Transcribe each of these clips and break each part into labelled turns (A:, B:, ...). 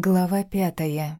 A: Глава пятая.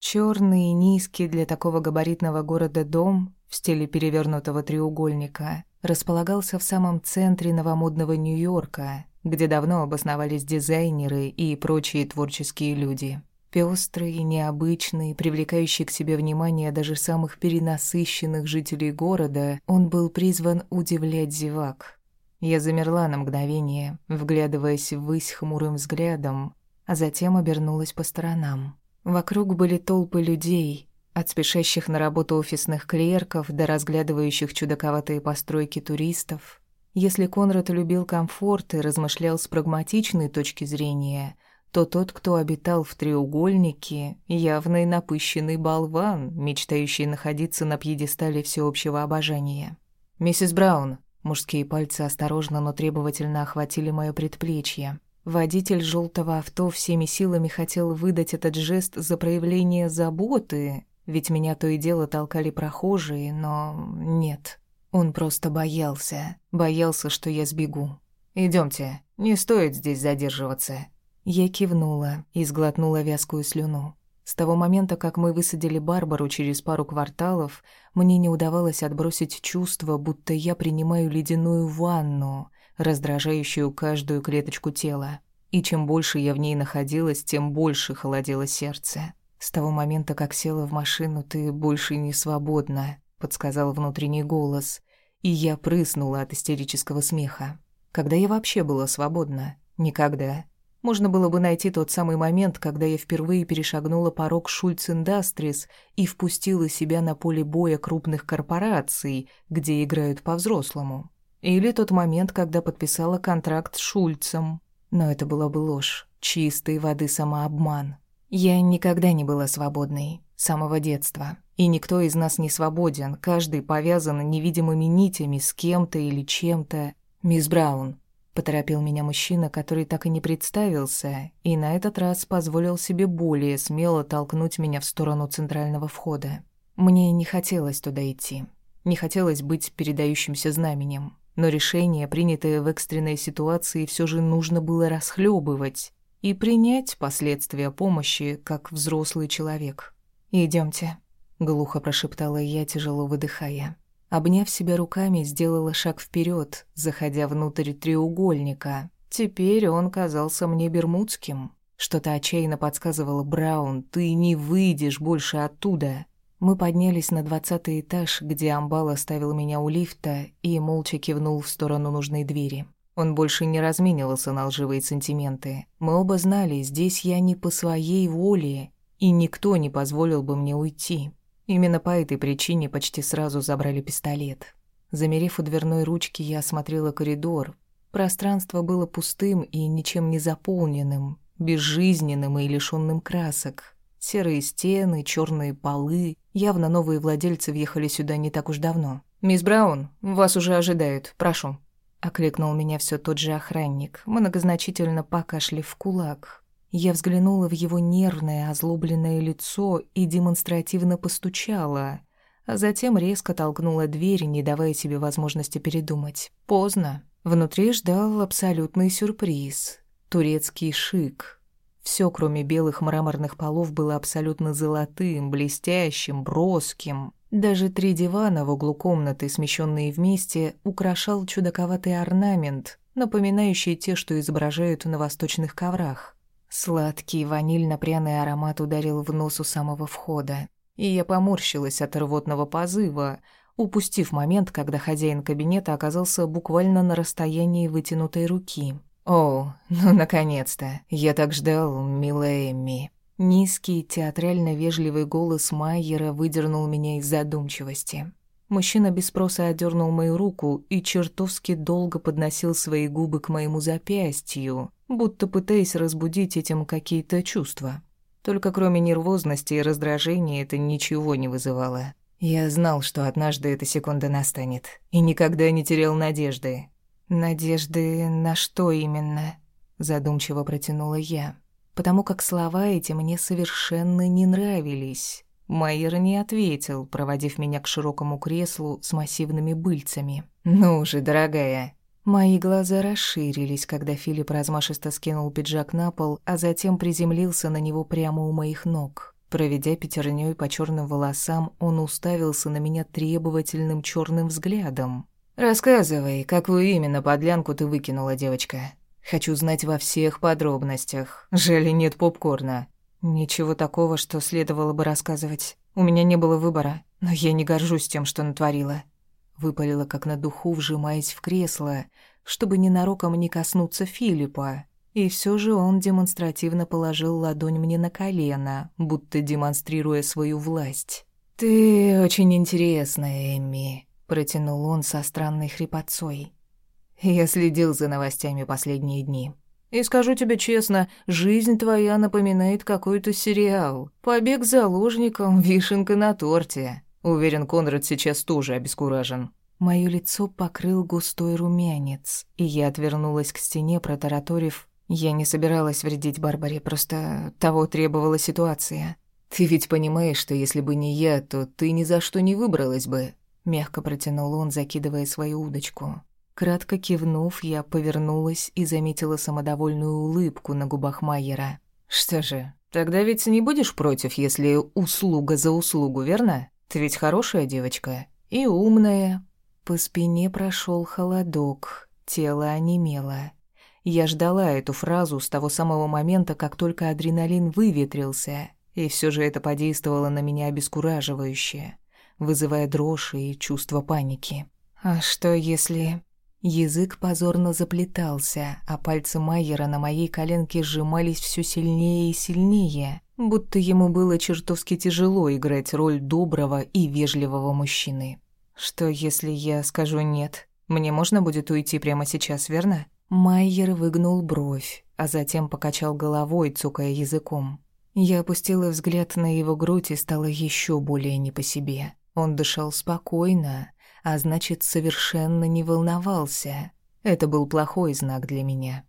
A: Черный и низкий для такого габаритного города дом в стиле перевернутого треугольника располагался в самом центре новомодного Нью-Йорка, где давно обосновались дизайнеры и прочие творческие люди. Пёстрый, необычный, привлекающий к себе внимание даже самых перенасыщенных жителей города, он был призван удивлять зевак. Я замерла на мгновение, вглядываясь ввысь хмурым взглядом, а затем обернулась по сторонам. Вокруг были толпы людей, от спешащих на работу офисных клерков до разглядывающих чудаковатые постройки туристов. Если Конрад любил комфорт и размышлял с прагматичной точки зрения, то тот, кто обитал в треугольнике, явный напыщенный болван, мечтающий находиться на пьедестале всеобщего обожания. «Миссис Браун», мужские пальцы осторожно, но требовательно охватили моё предплечье. Водитель желтого авто всеми силами хотел выдать этот жест за проявление заботы, ведь меня то и дело толкали прохожие, но нет. Он просто боялся, боялся, что я сбегу. Идемте, не стоит здесь задерживаться. Я кивнула и сглотнула вязкую слюну. С того момента, как мы высадили Барбару через пару кварталов, мне не удавалось отбросить чувство, будто я принимаю ледяную ванну, раздражающую каждую клеточку тела. И чем больше я в ней находилась, тем больше холодело сердце. С того момента, как села в машину, ты больше не свободна, подсказал внутренний голос, и я прыснула от истерического смеха. Когда я вообще была свободна? Никогда. Можно было бы найти тот самый момент, когда я впервые перешагнула порог Шульц Индастрис и впустила себя на поле боя крупных корпораций, где играют по-взрослому. Или тот момент, когда подписала контракт с Шульцем. Но это была бы ложь, чистой воды самообман. Я никогда не была свободной, с самого детства. И никто из нас не свободен, каждый повязан невидимыми нитями с кем-то или чем-то. «Мисс Браун», — поторопил меня мужчина, который так и не представился, и на этот раз позволил себе более смело толкнуть меня в сторону центрального входа. Мне не хотелось туда идти. Не хотелось быть передающимся знаменем но решение, принятое в экстренной ситуации, все же нужно было расхлебывать и принять последствия помощи как взрослый человек. Идемте, глухо прошептала я, тяжело выдыхая. Обняв себя руками, сделала шаг вперед, заходя внутрь треугольника. Теперь он казался мне бермудским. Что-то отчаянно подсказывало Браун, ты не выйдешь больше оттуда. Мы поднялись на двадцатый этаж, где Амбал оставил меня у лифта и молча кивнул в сторону нужной двери. Он больше не разменивался на лживые сантименты. Мы оба знали, здесь я не по своей воле, и никто не позволил бы мне уйти. Именно по этой причине почти сразу забрали пистолет. Замерев у дверной ручки, я осмотрела коридор. Пространство было пустым и ничем не заполненным, безжизненным и лишённым красок. Серые стены, черные полы. Явно новые владельцы въехали сюда не так уж давно. «Мисс Браун, вас уже ожидают. Прошу». Окликнул меня все тот же охранник, многозначительно покашляв в кулак. Я взглянула в его нервное, озлобленное лицо и демонстративно постучала, а затем резко толкнула дверь, не давая себе возможности передумать. Поздно. Внутри ждал абсолютный сюрприз. Турецкий шик — все, кроме белых мраморных полов, было абсолютно золотым, блестящим, броским. Даже три дивана в углу комнаты, смещенные вместе, украшал чудаковатый орнамент, напоминающий те, что изображают на восточных коврах. Сладкий ванильно-пряный аромат ударил в нос у самого входа, и я поморщилась от рвотного позыва, упустив момент, когда хозяин кабинета оказался буквально на расстоянии вытянутой руки. «О, ну, наконец-то! Я так ждал, милая Эмми». Низкий, театрально вежливый голос Майера выдернул меня из задумчивости. Мужчина без спроса отдернул мою руку и чертовски долго подносил свои губы к моему запястью, будто пытаясь разбудить этим какие-то чувства. Только кроме нервозности и раздражения это ничего не вызывало. Я знал, что однажды эта секунда настанет, и никогда не терял надежды. «Надежды на что именно?» — задумчиво протянула я, потому как слова эти мне совершенно не нравились. Майер не ответил, проводив меня к широкому креслу с массивными быльцами. «Ну же, дорогая!» Мои глаза расширились, когда Филипп размашисто скинул пиджак на пол, а затем приземлился на него прямо у моих ног. Проведя пятернёй по черным волосам, он уставился на меня требовательным черным взглядом. «Рассказывай, какую именно подлянку ты выкинула, девочка? Хочу знать во всех подробностях. Жаль, нет попкорна». «Ничего такого, что следовало бы рассказывать. У меня не было выбора, но я не горжусь тем, что натворила. Выпалила как на духу, вжимаясь в кресло, чтобы ненароком не коснуться Филиппа. И все же он демонстративно положил ладонь мне на колено, будто демонстрируя свою власть. «Ты очень интересная, Эмми», — протянул он со странной хрипотцой. «Я следил за новостями последние дни. И скажу тебе честно, жизнь твоя напоминает какой-то сериал. Побег заложником, вишенка на торте. Уверен, Конрад сейчас тоже обескуражен. Моё лицо покрыл густой румянец, и я отвернулась к стене, протараторив. Я не собиралась вредить Барбаре, просто того требовала ситуация. «Ты ведь понимаешь, что если бы не я, то ты ни за что не выбралась бы», — мягко протянул он, закидывая свою удочку. Кратко кивнув, я повернулась и заметила самодовольную улыбку на губах Майера. «Что же, тогда ведь не будешь против, если услуга за услугу, верно?» Ты ведь хорошая девочка и умная». По спине прошел холодок, тело онемело. Я ждала эту фразу с того самого момента, как только адреналин выветрился, и все же это подействовало на меня обескураживающе, вызывая дрожь и чувство паники. «А что если...» Язык позорно заплетался, а пальцы Майера на моей коленке сжимались все сильнее и сильнее, будто ему было чертовски тяжело играть роль доброго и вежливого мужчины. «Что, если я скажу «нет»? Мне можно будет уйти прямо сейчас, верно?» Майер выгнул бровь, а затем покачал головой, цукая языком. Я опустила взгляд на его грудь и стала еще более не по себе. Он дышал спокойно, а значит, совершенно не волновался. Это был плохой знак для меня.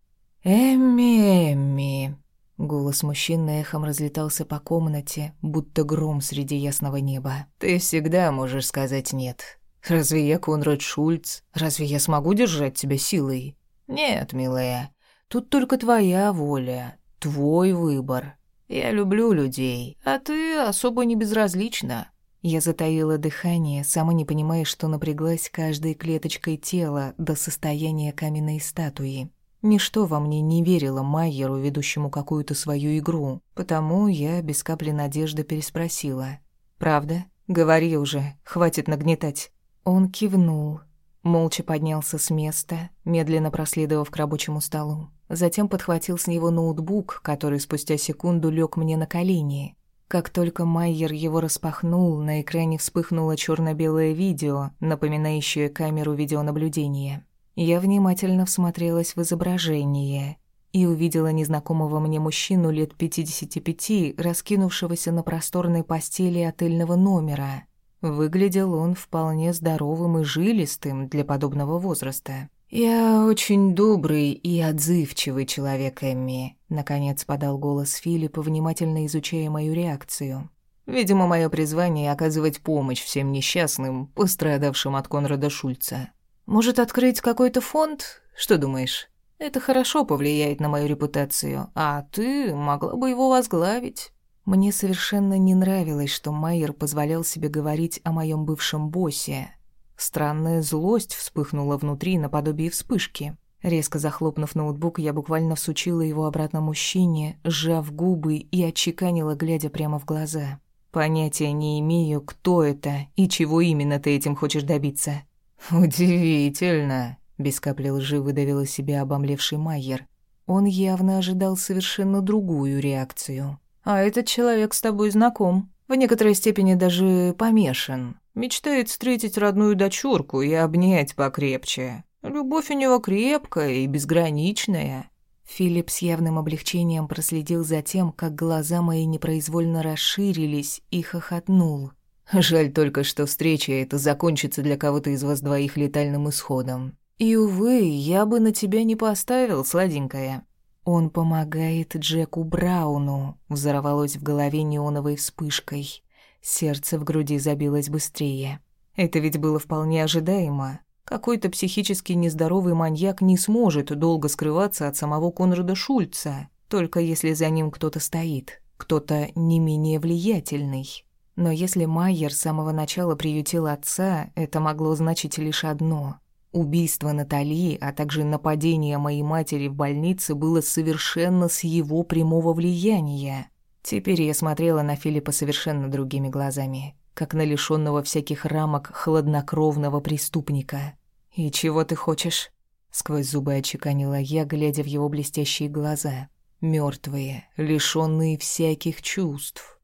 A: «Эмми, Эмми!» Голос мужчины эхом разлетался по комнате, будто гром среди ясного неба. «Ты всегда можешь сказать «нет». Разве я Конрад Шульц? Разве я смогу держать тебя силой? Нет, милая, тут только твоя воля, твой выбор. Я люблю людей, а ты особо не безразлична. Я затаила дыхание, сама не понимая, что напряглась каждой клеточкой тела до состояния каменной статуи. Ничто во мне не верило Майеру, ведущему какую-то свою игру, потому я без капли надежды переспросила. «Правда? Говори уже, хватит нагнетать». Он кивнул, молча поднялся с места, медленно проследовав к рабочему столу. Затем подхватил с него ноутбук, который спустя секунду лег мне на колени. Как только Майер его распахнул, на экране вспыхнуло черно белое видео, напоминающее камеру видеонаблюдения. Я внимательно всмотрелась в изображение и увидела незнакомого мне мужчину лет 55, раскинувшегося на просторной постели отельного номера. Выглядел он вполне здоровым и жилистым для подобного возраста. «Я очень добрый и отзывчивый человек, Эмми», — наконец подал голос Филиппа, внимательно изучая мою реакцию. «Видимо, мое призвание — оказывать помощь всем несчастным, пострадавшим от Конрада Шульца. Может, открыть какой-то фонд? Что думаешь? Это хорошо повлияет на мою репутацию, а ты могла бы его возглавить». Мне совершенно не нравилось, что Майер позволял себе говорить о моем бывшем боссе, Странная злость вспыхнула внутри наподобие вспышки. Резко захлопнув ноутбук, я буквально всучила его обратно мужчине, сжав губы и отчеканила, глядя прямо в глаза. «Понятия не имею, кто это и чего именно ты этим хочешь добиться». «Удивительно», — без капли лжи выдавил из себя обомлевший Майер. Он явно ожидал совершенно другую реакцию. «А этот человек с тобой знаком. В некоторой степени даже помешан. Мечтает встретить родную дочурку и обнять покрепче. Любовь у него крепкая и безграничная». Филипп с явным облегчением проследил за тем, как глаза мои непроизвольно расширились и хохотнул. «Жаль только, что встреча эта закончится для кого-то из вас двоих летальным исходом. И, увы, я бы на тебя не поставил, сладенькая». «Он помогает Джеку Брауну», — взорвалось в голове неоновой вспышкой. Сердце в груди забилось быстрее. Это ведь было вполне ожидаемо. Какой-то психически нездоровый маньяк не сможет долго скрываться от самого Конрада Шульца, только если за ним кто-то стоит, кто-то не менее влиятельный. Но если Майер с самого начала приютил отца, это могло значить лишь одно. Убийство Натали, а также нападение моей матери в больнице было совершенно с его прямого влияния. Теперь я смотрела на Филиппа совершенно другими глазами, как на лишённого всяких рамок хладнокровного преступника. «И чего ты хочешь?» Сквозь зубы очеканила я, глядя в его блестящие глаза. Мёртвые, лишённые всяких чувств.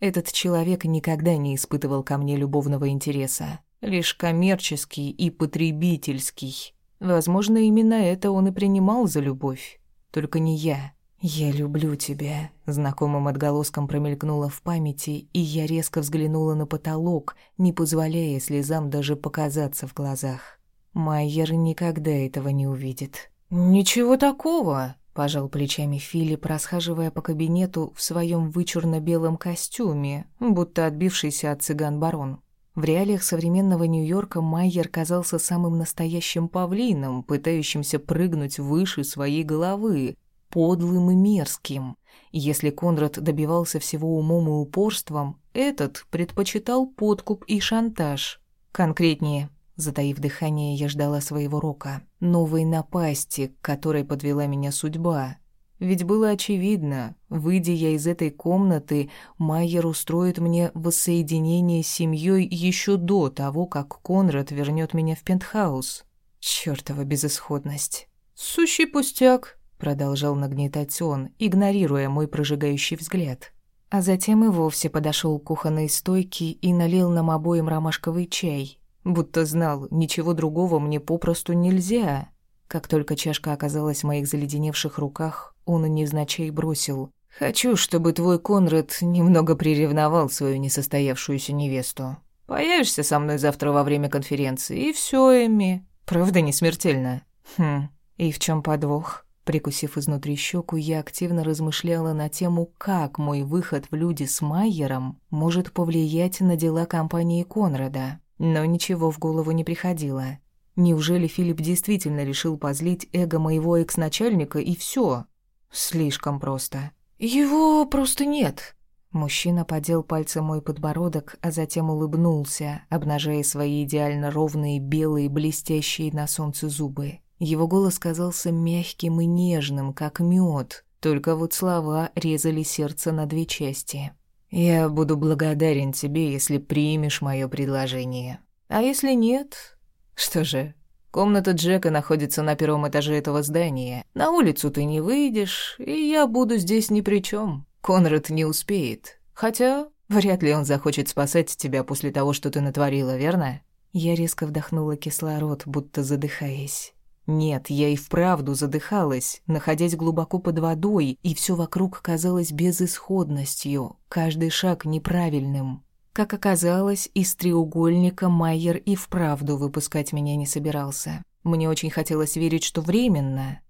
A: Этот человек никогда не испытывал ко мне любовного интереса лишь коммерческий и потребительский. Возможно, именно это он и принимал за любовь. Только не я. «Я люблю тебя», — знакомым отголоском промелькнуло в памяти, и я резко взглянула на потолок, не позволяя слезам даже показаться в глазах. Майер никогда этого не увидит. «Ничего такого», — пожал плечами Филипп, расхаживая по кабинету в своем вычурно-белом костюме, будто отбившийся от цыган барон. В реалиях современного Нью-Йорка Майер казался самым настоящим павлином, пытающимся прыгнуть выше своей головы, подлым и мерзким. Если Конрад добивался всего умом и упорством, этот предпочитал подкуп и шантаж. Конкретнее, затаив дыхание, я ждала своего рока, новой напасти, к которой подвела меня судьба, ведь было очевидно, выйдя я из этой комнаты, Майер устроит мне воссоединение с семьей еще до того, как Конрад вернет меня в пентхаус. Чёртова безысходность. «Сущий пустяк», — продолжал нагнетать он, игнорируя мой прожигающий взгляд. А затем и вовсе подошел к кухонной стойке и налил нам обоим ромашковый чай. Будто знал, ничего другого мне попросту нельзя. Как только чашка оказалась в моих заледеневших руках, он невзначай бросил. «Хочу, чтобы твой Конрад немного приревновал свою несостоявшуюся невесту. Появишься со мной завтра во время конференции, и все, Эми. Правда, не смертельно?» «Хм, и в чем подвох?» Прикусив изнутри щеку, я активно размышляла на тему, как мой выход в люди с Майером может повлиять на дела компании Конрада. Но ничего в голову не приходило. Неужели Филипп действительно решил позлить эго моего экс-начальника и все? Слишком просто. Его просто нет. Мужчина подел пальцем мой подбородок, а затем улыбнулся, обнажая свои идеально ровные, белые, блестящие на солнце зубы. Его голос казался мягким и нежным, как мед, только вот слова резали сердце на две части. «Я буду благодарен тебе, если примешь мое предложение. А если нет? Что же, Комната Джека находится на первом этаже этого здания. На улицу ты не выйдешь, и я буду здесь ни при чем. Конрад не успеет. Хотя, вряд ли он захочет спасать тебя после того, что ты натворила, верно?» Я резко вдохнула кислород, будто задыхаясь. Нет, я и вправду задыхалась, находясь глубоко под водой, и все вокруг казалось безысходностью, каждый шаг неправильным. Как оказалось, из треугольника Майер и вправду выпускать меня не собирался. Мне очень хотелось верить, что временно.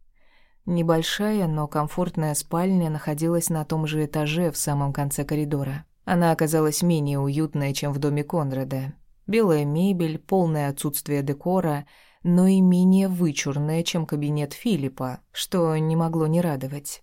A: Небольшая, но комфортная спальня находилась на том же этаже в самом конце коридора. Она оказалась менее уютная, чем в доме Конрада. Белая мебель, полное отсутствие декора, но и менее вычурная, чем кабинет Филиппа, что не могло не радовать.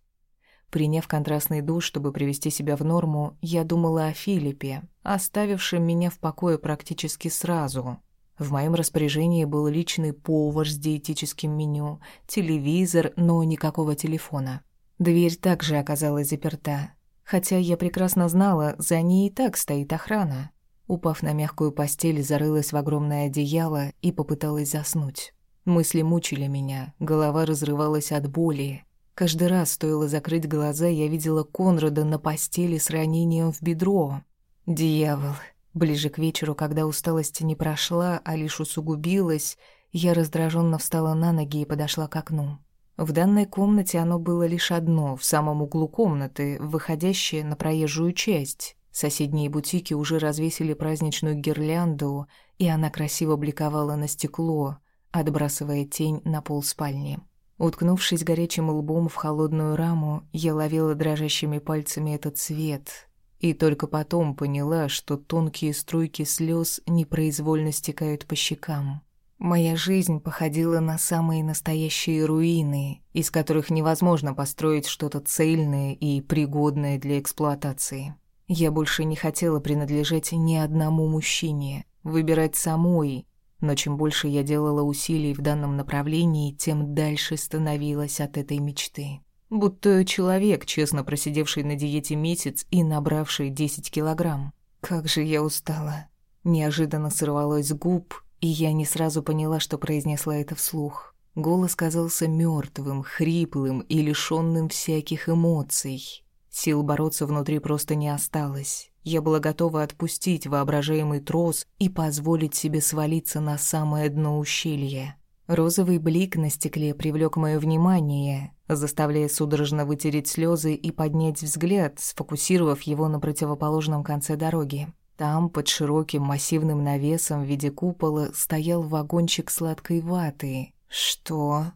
A: Приняв контрастный душ, чтобы привести себя в норму, я думала о Филиппе, оставившем меня в покое практически сразу. В моем распоряжении был личный повар с диетическим меню, телевизор, но никакого телефона. Дверь также оказалась заперта, хотя я прекрасно знала, за ней и так стоит охрана. Упав на мягкую постель, зарылась в огромное одеяло и попыталась заснуть. Мысли мучили меня, голова разрывалась от боли, Каждый раз стоило закрыть глаза, я видела Конрада на постели с ранением в бедро. Дьявол. Ближе к вечеру, когда усталость не прошла, а лишь усугубилась, я раздраженно встала на ноги и подошла к окну. В данной комнате оно было лишь одно, в самом углу комнаты, выходящее на проезжую часть. Соседние бутики уже развесили праздничную гирлянду, и она красиво бликовала на стекло, отбрасывая тень на пол спальни. Уткнувшись горячим лбом в холодную раму, я ловила дрожащими пальцами этот свет, и только потом поняла, что тонкие струйки слез непроизвольно стекают по щекам. Моя жизнь походила на самые настоящие руины, из которых невозможно построить что-то цельное и пригодное для эксплуатации. Я больше не хотела принадлежать ни одному мужчине, выбирать самой, но чем больше я делала усилий в данном направлении, тем дальше становилась от этой мечты. Будто человек, честно просидевший на диете месяц и набравший 10 килограмм. Как же я устала. Неожиданно сорвалось с губ, и я не сразу поняла, что произнесла это вслух. Голос казался мертвым, хриплым и лишённым всяких эмоций. Сил бороться внутри просто не осталось. Я была готова отпустить воображаемый трос и позволить себе свалиться на самое дно ущелья. Розовый блик на стекле привлек мое внимание, заставляя судорожно вытереть слезы и поднять взгляд, сфокусировав его на противоположном конце дороги. Там, под широким массивным навесом в виде купола, стоял вагончик сладкой ваты. «Что?»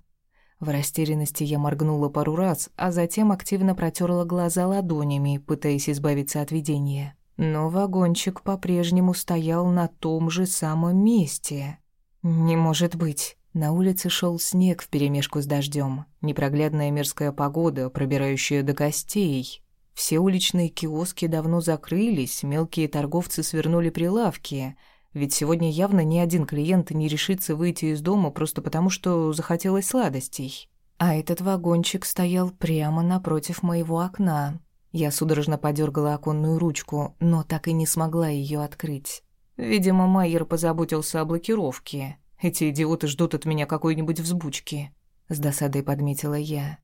A: В растерянности я моргнула пару раз, а затем активно протерла глаза ладонями, пытаясь избавиться от видения. Но вагончик по-прежнему стоял на том же самом месте. «Не может быть!» На улице шел снег вперемешку с дождем, непроглядная мерзкая погода, пробирающая до костей. Все уличные киоски давно закрылись, мелкие торговцы свернули прилавки, ведь сегодня явно ни один клиент не решится выйти из дома просто потому, что захотелось сладостей. А этот вагончик стоял прямо напротив моего окна. Я судорожно подергала оконную ручку, но так и не смогла ее открыть. Видимо, Майер позаботился о блокировке. Эти идиоты ждут от меня какой-нибудь взбучки. С досадой подметила я.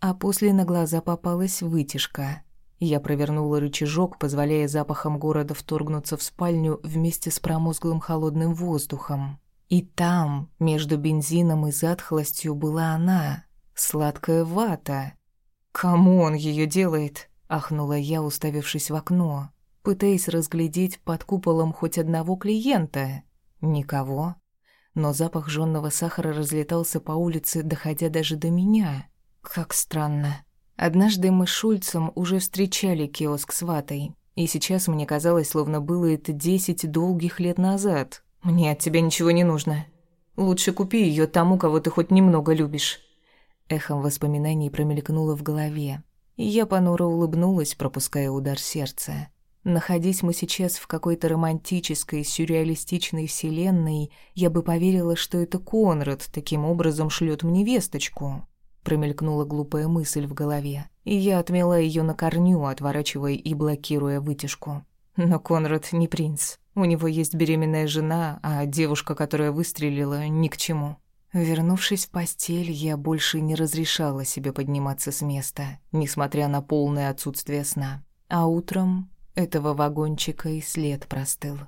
A: А после на глаза попалась вытяжка. Я провернула рычажок, позволяя запахам города вторгнуться в спальню вместе с промозглым холодным воздухом. И там, между бензином и затхлостью, была она, сладкая вата. «Кому он ее делает?» — ахнула я, уставившись в окно, пытаясь разглядеть под куполом хоть одного клиента. Никого но запах жжённого сахара разлетался по улице, доходя даже до меня. Как странно. Однажды мы с Шульцем уже встречали киоск с ватой, и сейчас мне казалось, словно было это десять долгих лет назад. Мне от тебя ничего не нужно. Лучше купи ее тому, кого ты хоть немного любишь. Эхом воспоминаний промелькнуло в голове, я понуро улыбнулась, пропуская удар сердца. Находись мы сейчас в какой-то романтической, сюрреалистичной вселенной, я бы поверила, что это Конрад таким образом шлет мне весточку. Промелькнула глупая мысль в голове, и я отмела ее на корню, отворачивая и блокируя вытяжку. Но Конрад не принц. У него есть беременная жена, а девушка, которая выстрелила, ни к чему. Вернувшись в постель, я больше не разрешала себе подниматься с места, несмотря на полное отсутствие сна. А утром этого вагончика и след простыл.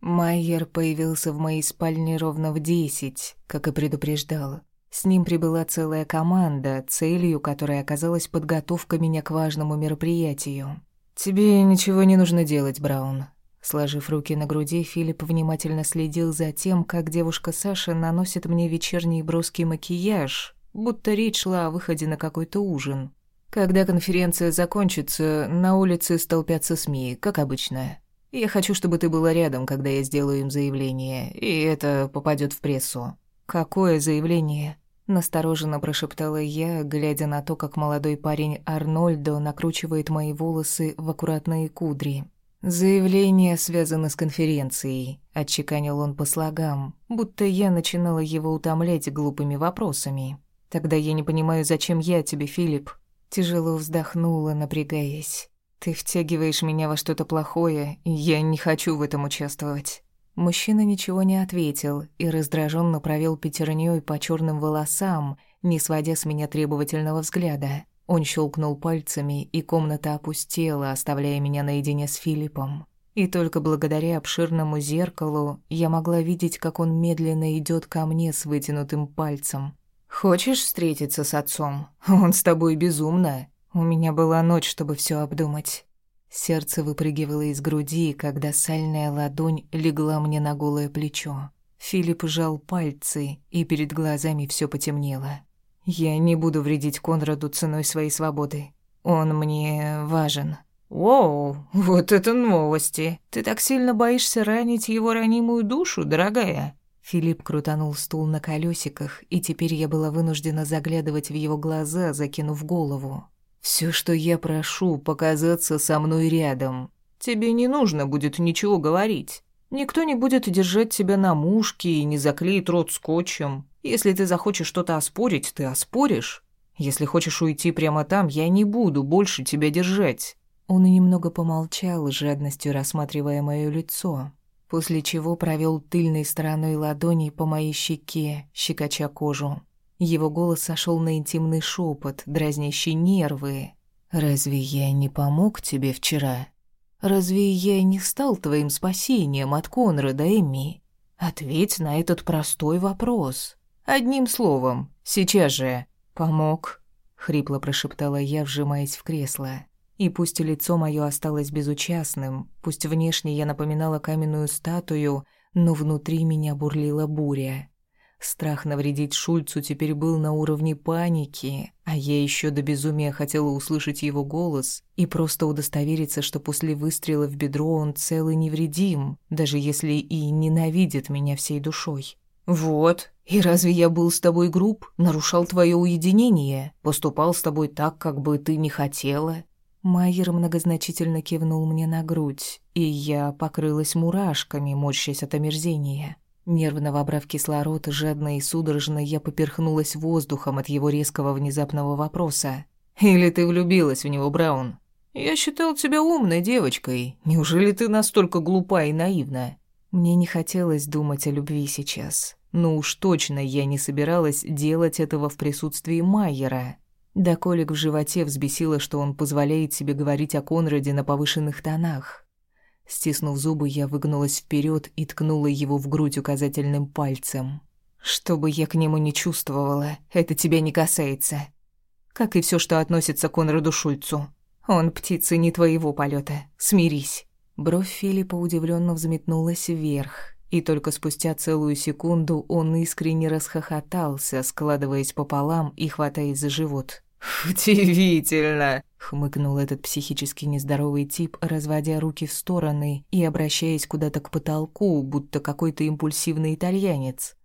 A: Майер появился в моей спальне ровно в десять, как и предупреждал. С ним прибыла целая команда, целью которой оказалась подготовка меня к важному мероприятию. «Тебе ничего не нужно делать, Браун». Сложив руки на груди, Филипп внимательно следил за тем, как девушка Саша наносит мне вечерний броский макияж, будто речь шла о выходе на какой-то ужин. Когда конференция закончится, на улице столпятся СМИ, как обычно. Я хочу, чтобы ты была рядом, когда я сделаю им заявление, и это попадет в прессу. Какое заявление? Настороженно прошептала я, глядя на то, как молодой парень Арнольдо накручивает мои волосы в аккуратные кудри. «Заявление связано с конференцией», — отчеканил он по слогам, будто я начинала его утомлять глупыми вопросами. «Тогда я не понимаю, зачем я тебе, Филипп?» Тяжело вздохнула, напрягаясь. «Ты втягиваешь меня во что-то плохое, и я не хочу в этом участвовать». Мужчина ничего не ответил и раздраженно провел пятерней по черным волосам, не сводя с меня требовательного взгляда. Он щелкнул пальцами, и комната опустела, оставляя меня наедине с Филиппом. И только благодаря обширному зеркалу я могла видеть, как он медленно идет ко мне с вытянутым пальцем. Хочешь встретиться с отцом? Он с тобой безумно. У меня была ночь, чтобы все обдумать. Сердце выпрыгивало из груди, когда сальная ладонь легла мне на голое плечо. Филипп сжал пальцы, и перед глазами все потемнело. Я не буду вредить Конраду ценой своей свободы. Он мне важен. «Воу, вот это новости! Ты так сильно боишься ранить его ранимую душу, дорогая?» Филипп крутанул стул на колесиках, и теперь я была вынуждена заглядывать в его глаза, закинув голову. «Все, что я прошу, показаться со мной рядом. Тебе не нужно будет ничего говорить. Никто не будет держать тебя на мушке и не заклеит рот скотчем. Если ты захочешь что-то оспорить, ты оспоришь. Если хочешь уйти прямо там, я не буду больше тебя держать». Он немного помолчал, жадностью рассматривая мое лицо, после чего провел тыльной стороной ладони по моей щеке, щекоча кожу. Его голос сошел на интимный шепот, дразнящий нервы. «Разве я не помог тебе вчера? Разве я не стал твоим спасением от Конрада, Эмми? Ответь на этот простой вопрос. Одним словом, сейчас же. Помог?» — хрипло прошептала я, вжимаясь в кресло. И пусть лицо мое осталось безучастным, пусть внешне я напоминала каменную статую, но внутри меня бурлила буря. Страх навредить Шульцу теперь был на уровне паники, а я еще до безумия хотела услышать его голос и просто удостовериться, что после выстрела в бедро он цел и невредим, даже если и ненавидит меня всей душой. «Вот. И разве я был с тобой груб, нарушал твое уединение, поступал с тобой так, как бы ты не хотела? Майер многозначительно кивнул мне на грудь, и я покрылась мурашками, морщась от омерзения. Нервно вобрав кислород, жадно и судорожно я поперхнулась воздухом от его резкого внезапного вопроса. «Или ты влюбилась в него, Браун?» «Я считал тебя умной девочкой. Неужели ты настолько глупа и наивна?» Мне не хотелось думать о любви сейчас. Но уж точно я не собиралась делать этого в присутствии Майера. Да колик в животе взбесило, что он позволяет себе говорить о Конраде на повышенных тонах. Стиснув зубы, я выгнулась вперед и ткнула его в грудь указательным пальцем. «Что бы я к нему не чувствовала, это тебя не касается. Как и все, что относится к Конраду Шульцу. Он птица не твоего полета. Смирись». Бровь Филиппа удивленно взметнулась вверх, и только спустя целую секунду он искренне расхохотался, складываясь пополам и хватаясь за живот. «Удивительно!» — хмыкнул этот психически нездоровый тип, разводя руки в стороны и обращаясь куда-то к потолку, будто какой-то импульсивный итальянец.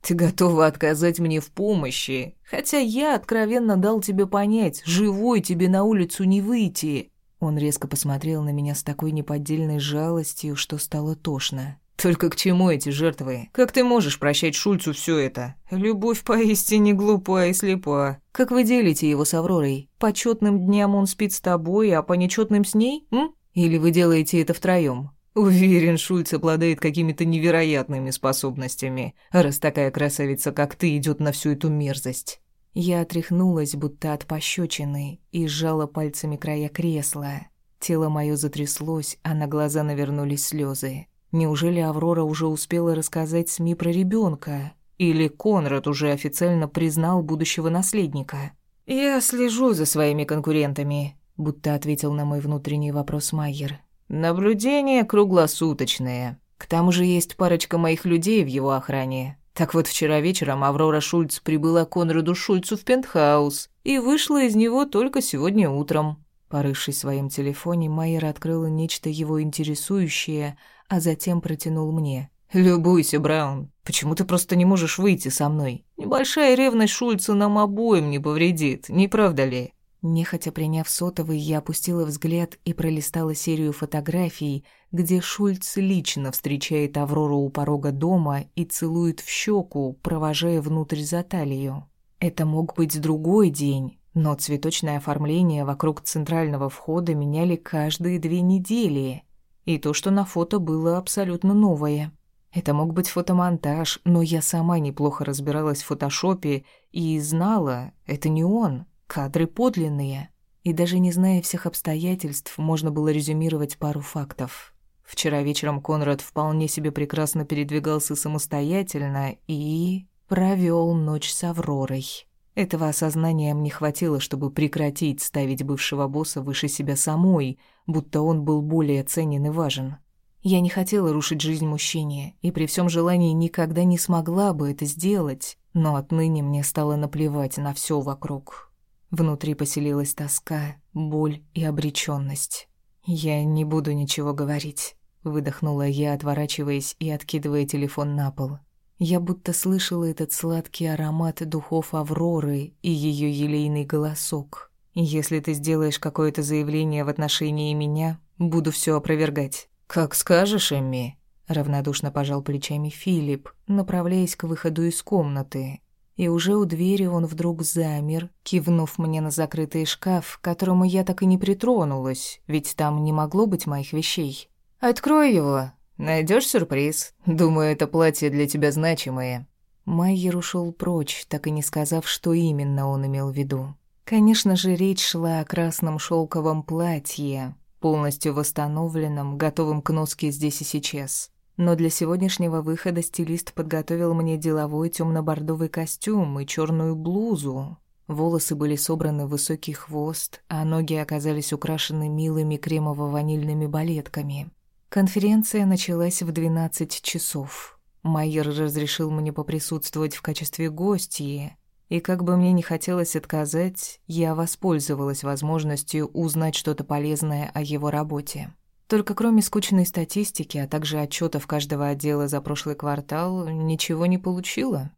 A: «Ты готова отказать мне в помощи, хотя я откровенно дал тебе понять, живой тебе на улицу не выйти!» Он резко посмотрел на меня с такой неподдельной жалостью, что стало тошно. Только к чему эти жертвы? Как ты можешь прощать Шульцу все это? Любовь поистине глупа и слепа. Как вы делите его с Авророй? По четным дням он спит с тобой, а по нечетным с ней? М? Или вы делаете это втроем? Уверен, Шульц обладает какими-то невероятными способностями, раз такая красавица, как ты, идет на всю эту мерзость. Я отряхнулась, будто от пощечины, и сжала пальцами края кресла. Тело мое затряслось, а на глаза навернулись слезы. Неужели Аврора уже успела рассказать СМИ про ребенка? Или Конрад уже официально признал будущего наследника? «Я слежу за своими конкурентами», — будто ответил на мой внутренний вопрос Майер. «Наблюдение круглосуточное. К тому же есть парочка моих людей в его охране. Так вот, вчера вечером Аврора Шульц прибыла Конраду Шульцу в пентхаус и вышла из него только сегодня утром». Порывшись в своем телефоне, Майер открыла нечто его интересующее, а затем протянул мне. «Любуйся, Браун. Почему ты просто не можешь выйти со мной? Небольшая ревность Шульца нам обоим не повредит, не правда ли?» Нехотя приняв сотовый, я опустила взгляд и пролистала серию фотографий, где Шульц лично встречает Аврору у порога дома и целует в щеку, провожая внутрь за талию. Это мог быть другой день, но цветочное оформление вокруг центрального входа меняли каждые две недели. И то, что на фото было абсолютно новое. Это мог быть фотомонтаж, но я сама неплохо разбиралась в фотошопе и знала, это не он, кадры подлинные. И даже не зная всех обстоятельств, можно было резюмировать пару фактов. Вчера вечером Конрад вполне себе прекрасно передвигался самостоятельно и провел ночь с Авророй. Этого осознания мне хватило, чтобы прекратить ставить бывшего босса выше себя самой, будто он был более ценен и важен. Я не хотела рушить жизнь мужчине, и при всем желании никогда не смогла бы это сделать, но отныне мне стало наплевать на все вокруг. Внутри поселилась тоска, боль и обречённость. «Я не буду ничего говорить», — выдохнула я, отворачиваясь и откидывая телефон на пол. Я будто слышала этот сладкий аромат духов Авроры и ее елейный голосок. «Если ты сделаешь какое-то заявление в отношении меня, буду все опровергать». «Как скажешь, Эмми», — равнодушно пожал плечами Филипп, направляясь к выходу из комнаты. И уже у двери он вдруг замер, кивнув мне на закрытый шкаф, к которому я так и не притронулась, ведь там не могло быть моих вещей. «Открой его, найдешь сюрприз. Думаю, это платье для тебя значимое». Майер ушел прочь, так и не сказав, что именно он имел в виду. Конечно же, речь шла о красном шелковом платье, полностью восстановленном, готовом к носке здесь и сейчас. Но для сегодняшнего выхода стилист подготовил мне деловой темно-бордовый костюм и черную блузу. Волосы были собраны в высокий хвост, а ноги оказались украшены милыми кремово-ванильными балетками. Конференция началась в 12 часов. Майер разрешил мне поприсутствовать в качестве гостьи, и как бы мне не хотелось отказать, я воспользовалась возможностью узнать что-то полезное о его работе. Только кроме скучной статистики, а также отчетов каждого отдела за прошлый квартал, ничего не получила.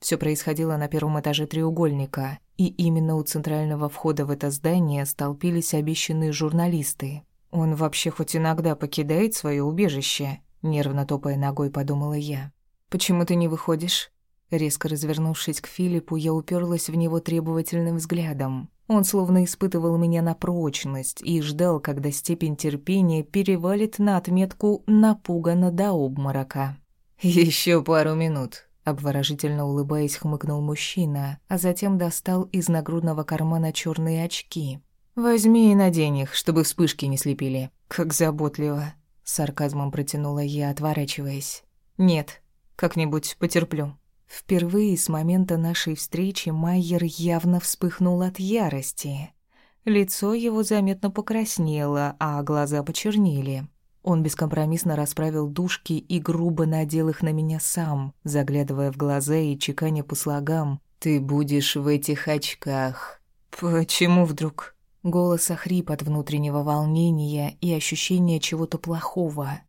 A: Все происходило на первом этаже треугольника, и именно у центрального входа в это здание столпились обещанные журналисты. Он вообще хоть иногда покидает свое убежище, нервно топая ногой, подумала я. Почему ты не выходишь? Резко развернувшись к Филиппу, я уперлась в него требовательным взглядом. Он словно испытывал меня на прочность и ждал, когда степень терпения перевалит на отметку «напугано до обморока». Еще пару минут», — обворожительно улыбаясь, хмыкнул мужчина, а затем достал из нагрудного кармана черные очки. «Возьми и надень их, чтобы вспышки не слепили. Как заботливо», — сарказмом протянула я, отворачиваясь. «Нет, как-нибудь потерплю». Впервые с момента нашей встречи Майер явно вспыхнул от ярости. Лицо его заметно покраснело, а глаза почернели. Он бескомпромиссно расправил дужки и грубо надел их на меня сам, заглядывая в глаза и чеканя по слогам «Ты будешь в этих очках». «Почему вдруг?» Голос охрип от внутреннего волнения и ощущения чего-то плохого.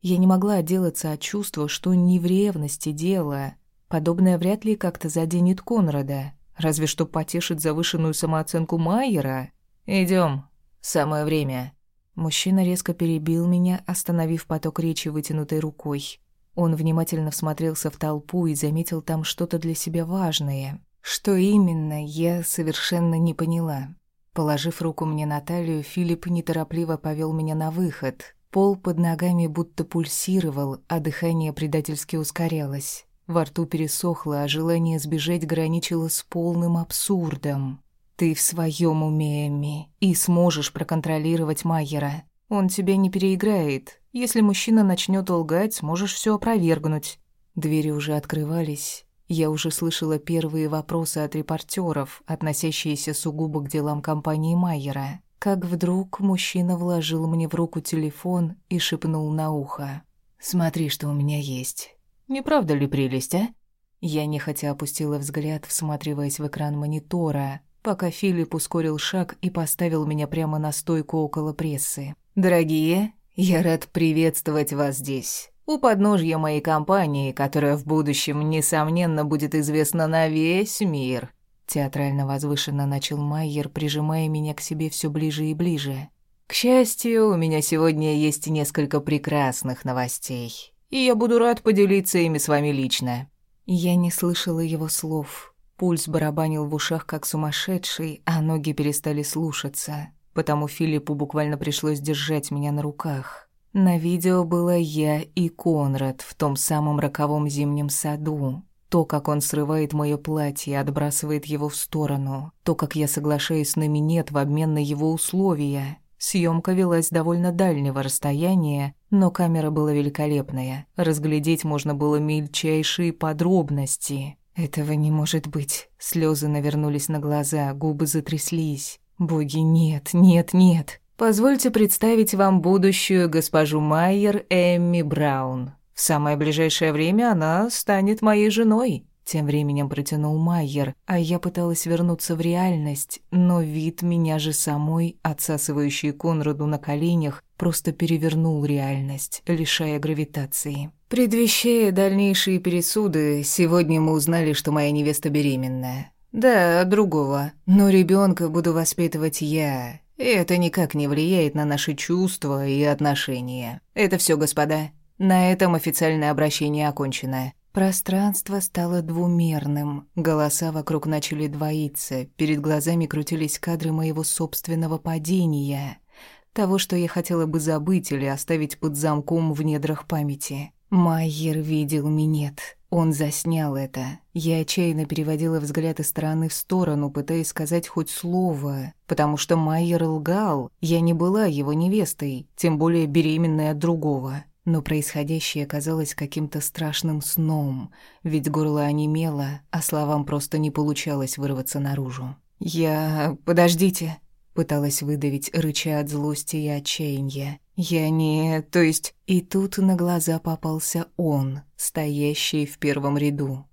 A: Я не могла отделаться от чувства, что не в ревности дело, Подобное вряд ли как-то заденет Конрада, разве что потешит завышенную самооценку Майера. Идем, самое время». Мужчина резко перебил меня, остановив поток речи вытянутой рукой. Он внимательно всмотрелся в толпу и заметил там что-то для себя важное. Что именно, я совершенно не поняла. Положив руку мне на талию, Филипп неторопливо повел меня на выход. Пол под ногами будто пульсировал, а дыхание предательски ускорялось. Во рту пересохло, а желание сбежать граничило с полным абсурдом. «Ты в своем уме, Эмми, и сможешь проконтролировать Майера. Он тебя не переиграет. Если мужчина начнет лгать, сможешь все опровергнуть». Двери уже открывались. Я уже слышала первые вопросы от репортеров, относящиеся сугубо к делам компании Майера. Как вдруг мужчина вложил мне в руку телефон и шепнул на ухо. «Смотри, что у меня есть». Не правда ли прелесть, а?» Я нехотя опустила взгляд, всматриваясь в экран монитора, пока Филипп ускорил шаг и поставил меня прямо на стойку около прессы. «Дорогие, я рад приветствовать вас здесь, у подножья моей компании, которая в будущем, несомненно, будет известна на весь мир». Театрально возвышенно начал Майер, прижимая меня к себе все ближе и ближе. «К счастью, у меня сегодня есть несколько прекрасных новостей и я буду рад поделиться ими с вами лично». Я не слышала его слов. Пульс барабанил в ушах, как сумасшедший, а ноги перестали слушаться, потому Филиппу буквально пришлось держать меня на руках. На видео была я и Конрад в том самом роковом зимнем саду. То, как он срывает моё платье и отбрасывает его в сторону. То, как я соглашаюсь на минет в обмен на его условия. Съемка велась довольно дальнего расстояния, но камера была великолепная. Разглядеть можно было мельчайшие подробности. Этого не может быть. Слезы навернулись на глаза, губы затряслись. Боги, нет, нет, нет. Позвольте представить вам будущую госпожу Майер Эмми Браун. В самое ближайшее время она станет моей женой. Тем временем протянул Майер, а я пыталась вернуться в реальность, но вид меня же самой, отсасывающий Конраду на коленях, просто перевернул реальность, лишая гравитации. Предвещая дальнейшие пересуды, сегодня мы узнали, что моя невеста беременная. Да, другого. Но ребенка буду воспитывать я. И это никак не влияет на наши чувства и отношения. Это все, господа. На этом официальное обращение окончено. Пространство стало двумерным, голоса вокруг начали двоиться, перед глазами крутились кадры моего собственного падения, того, что я хотела бы забыть или оставить под замком в недрах памяти. Майер видел минет, он заснял это. Я отчаянно переводила взгляд из стороны в сторону, пытаясь сказать хоть слово, потому что Майер лгал, я не была его невестой, тем более беременной от другого. Но происходящее казалось каким-то страшным сном, ведь горло онемело, а словам просто не получалось вырваться наружу. «Я... подождите», — пыталась выдавить, рыча от злости и отчаяния. «Я не... то есть...» И тут на глаза попался он, стоящий в первом ряду.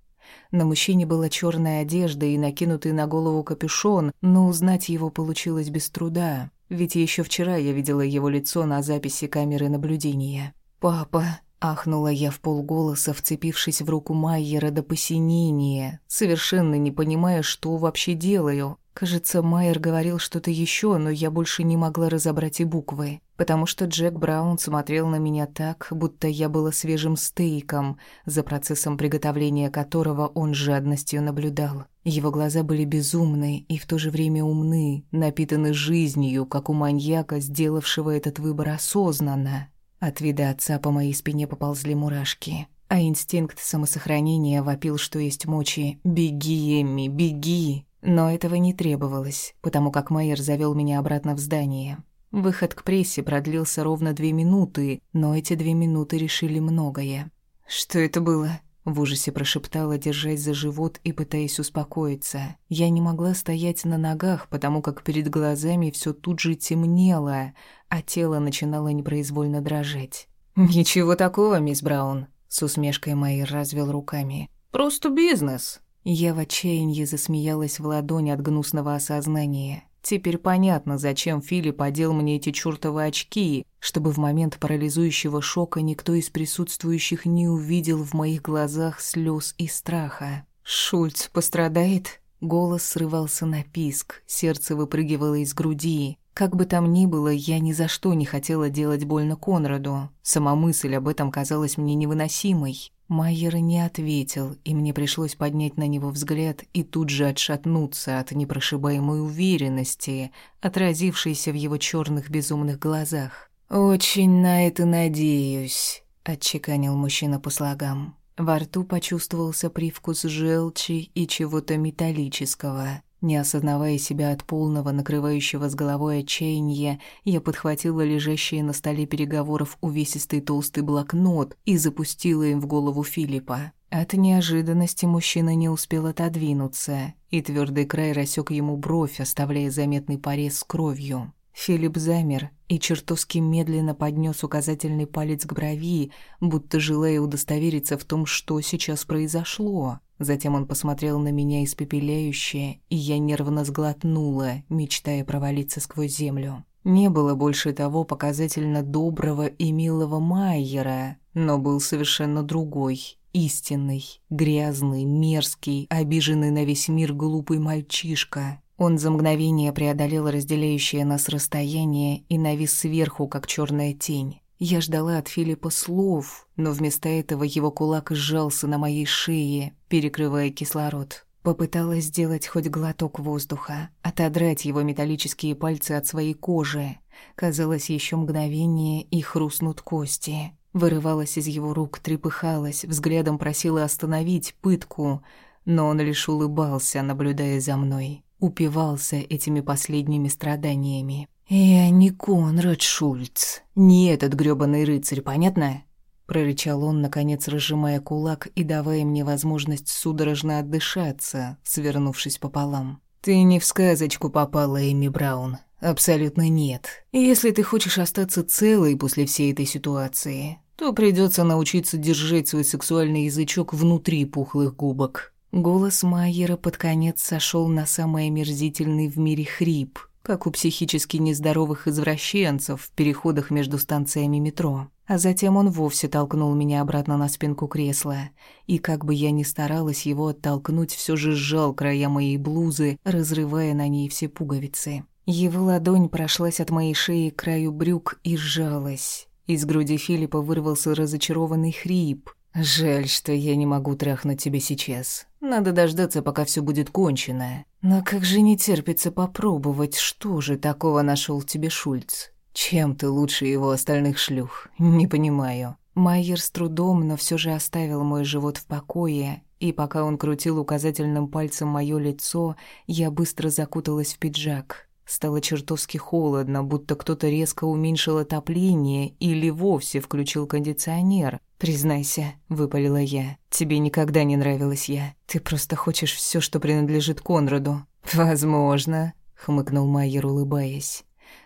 A: На мужчине была черная одежда и накинутый на голову капюшон, но узнать его получилось без труда, ведь еще вчера я видела его лицо на записи камеры наблюдения. «Папа!» — ахнула я в полголоса, вцепившись в руку Майера до посинения, совершенно не понимая, что вообще делаю. Кажется, Майер говорил что-то еще, но я больше не могла разобрать и буквы, потому что Джек Браун смотрел на меня так, будто я была свежим стейком, за процессом приготовления которого он жадностью наблюдал. Его глаза были безумны и в то же время умны, напитаны жизнью, как у маньяка, сделавшего этот выбор осознанно. От вида отца по моей спине поползли мурашки, а инстинкт самосохранения вопил, что есть мочи «Беги, Эмми, беги!» Но этого не требовалось, потому как Майер завел меня обратно в здание. Выход к прессе продлился ровно две минуты, но эти две минуты решили многое. «Что это было?» В ужасе прошептала, держась за живот и пытаясь успокоиться. Я не могла стоять на ногах, потому как перед глазами все тут же темнело, а тело начинало непроизвольно дрожать. «Ничего такого, мисс Браун», — с усмешкой моей развел руками. «Просто бизнес». Я в отчаянии засмеялась в ладони от гнусного осознания. Теперь понятно, зачем Филипп одел мне эти чёртовы очки, чтобы в момент парализующего шока никто из присутствующих не увидел в моих глазах слез и страха. «Шульц пострадает?» Голос срывался на писк, сердце выпрыгивало из груди. Как бы там ни было, я ни за что не хотела делать больно Конраду. Сама мысль об этом казалась мне невыносимой. Майер не ответил, и мне пришлось поднять на него взгляд и тут же отшатнуться от непрошибаемой уверенности, отразившейся в его черных безумных глазах. «Очень на это надеюсь», — отчеканил мужчина по слогам. Во рту почувствовался привкус желчи и чего-то металлического. Не осознавая себя от полного, накрывающего с головой отчаяния, я подхватила лежащий на столе переговоров увесистый толстый блокнот и запустила им в голову Филиппа. От неожиданности мужчина не успел отодвинуться, и твердый край рассек ему бровь, оставляя заметный порез с кровью. Филипп замер и чертовски медленно поднес указательный палец к брови, будто желая удостовериться в том, что сейчас произошло. Затем он посмотрел на меня испепеляюще, и я нервно сглотнула, мечтая провалиться сквозь землю. Не было больше того показательно доброго и милого Майера, но был совершенно другой, истинный, грязный, мерзкий, обиженный на весь мир глупый мальчишка. Он за мгновение преодолел разделяющее нас расстояние и навис сверху, как черная тень. Я ждала от Филиппа слов, но вместо этого его кулак сжался на моей шее, перекрывая кислород. Попыталась сделать хоть глоток воздуха, отодрать его металлические пальцы от своей кожи. Казалось, еще мгновение и хрустнут кости. Вырывалась из его рук, трепыхалась, взглядом просила остановить пытку, но он лишь улыбался, наблюдая за мной, упивался этими последними страданиями. «Я не Конрад Шульц, не этот грёбаный рыцарь, понятно?» Прорычал он, наконец разжимая кулак и давая мне возможность судорожно отдышаться, свернувшись пополам. «Ты не в сказочку попала, Эми Браун. Абсолютно нет. Если ты хочешь остаться целой после всей этой ситуации, то придется научиться держать свой сексуальный язычок внутри пухлых губок. Голос Майера под конец сошел на самый омерзительный в мире хрип, как у психически нездоровых извращенцев в переходах между станциями метро. А затем он вовсе толкнул меня обратно на спинку кресла, и как бы я ни старалась его оттолкнуть, все же сжал края моей блузы, разрывая на ней все пуговицы. Его ладонь прошлась от моей шеи к краю брюк и сжалась. Из груди Филиппа вырвался разочарованный хрип. «Жаль, что я не могу трахнуть тебя сейчас. Надо дождаться, пока все будет кончено. Но как же не терпится попробовать, что же такого нашел тебе Шульц? Чем ты лучше его остальных шлюх? Не понимаю». Майер с трудом, но все же оставил мой живот в покое, и пока он крутил указательным пальцем мое лицо, я быстро закуталась в пиджак. Стало чертовски холодно, будто кто-то резко уменьшил отопление или вовсе включил кондиционер. «Признайся», — выпалила я, — «тебе никогда не нравилась я. Ты просто хочешь все, что принадлежит Конраду». «Возможно», — хмыкнул Майер, улыбаясь.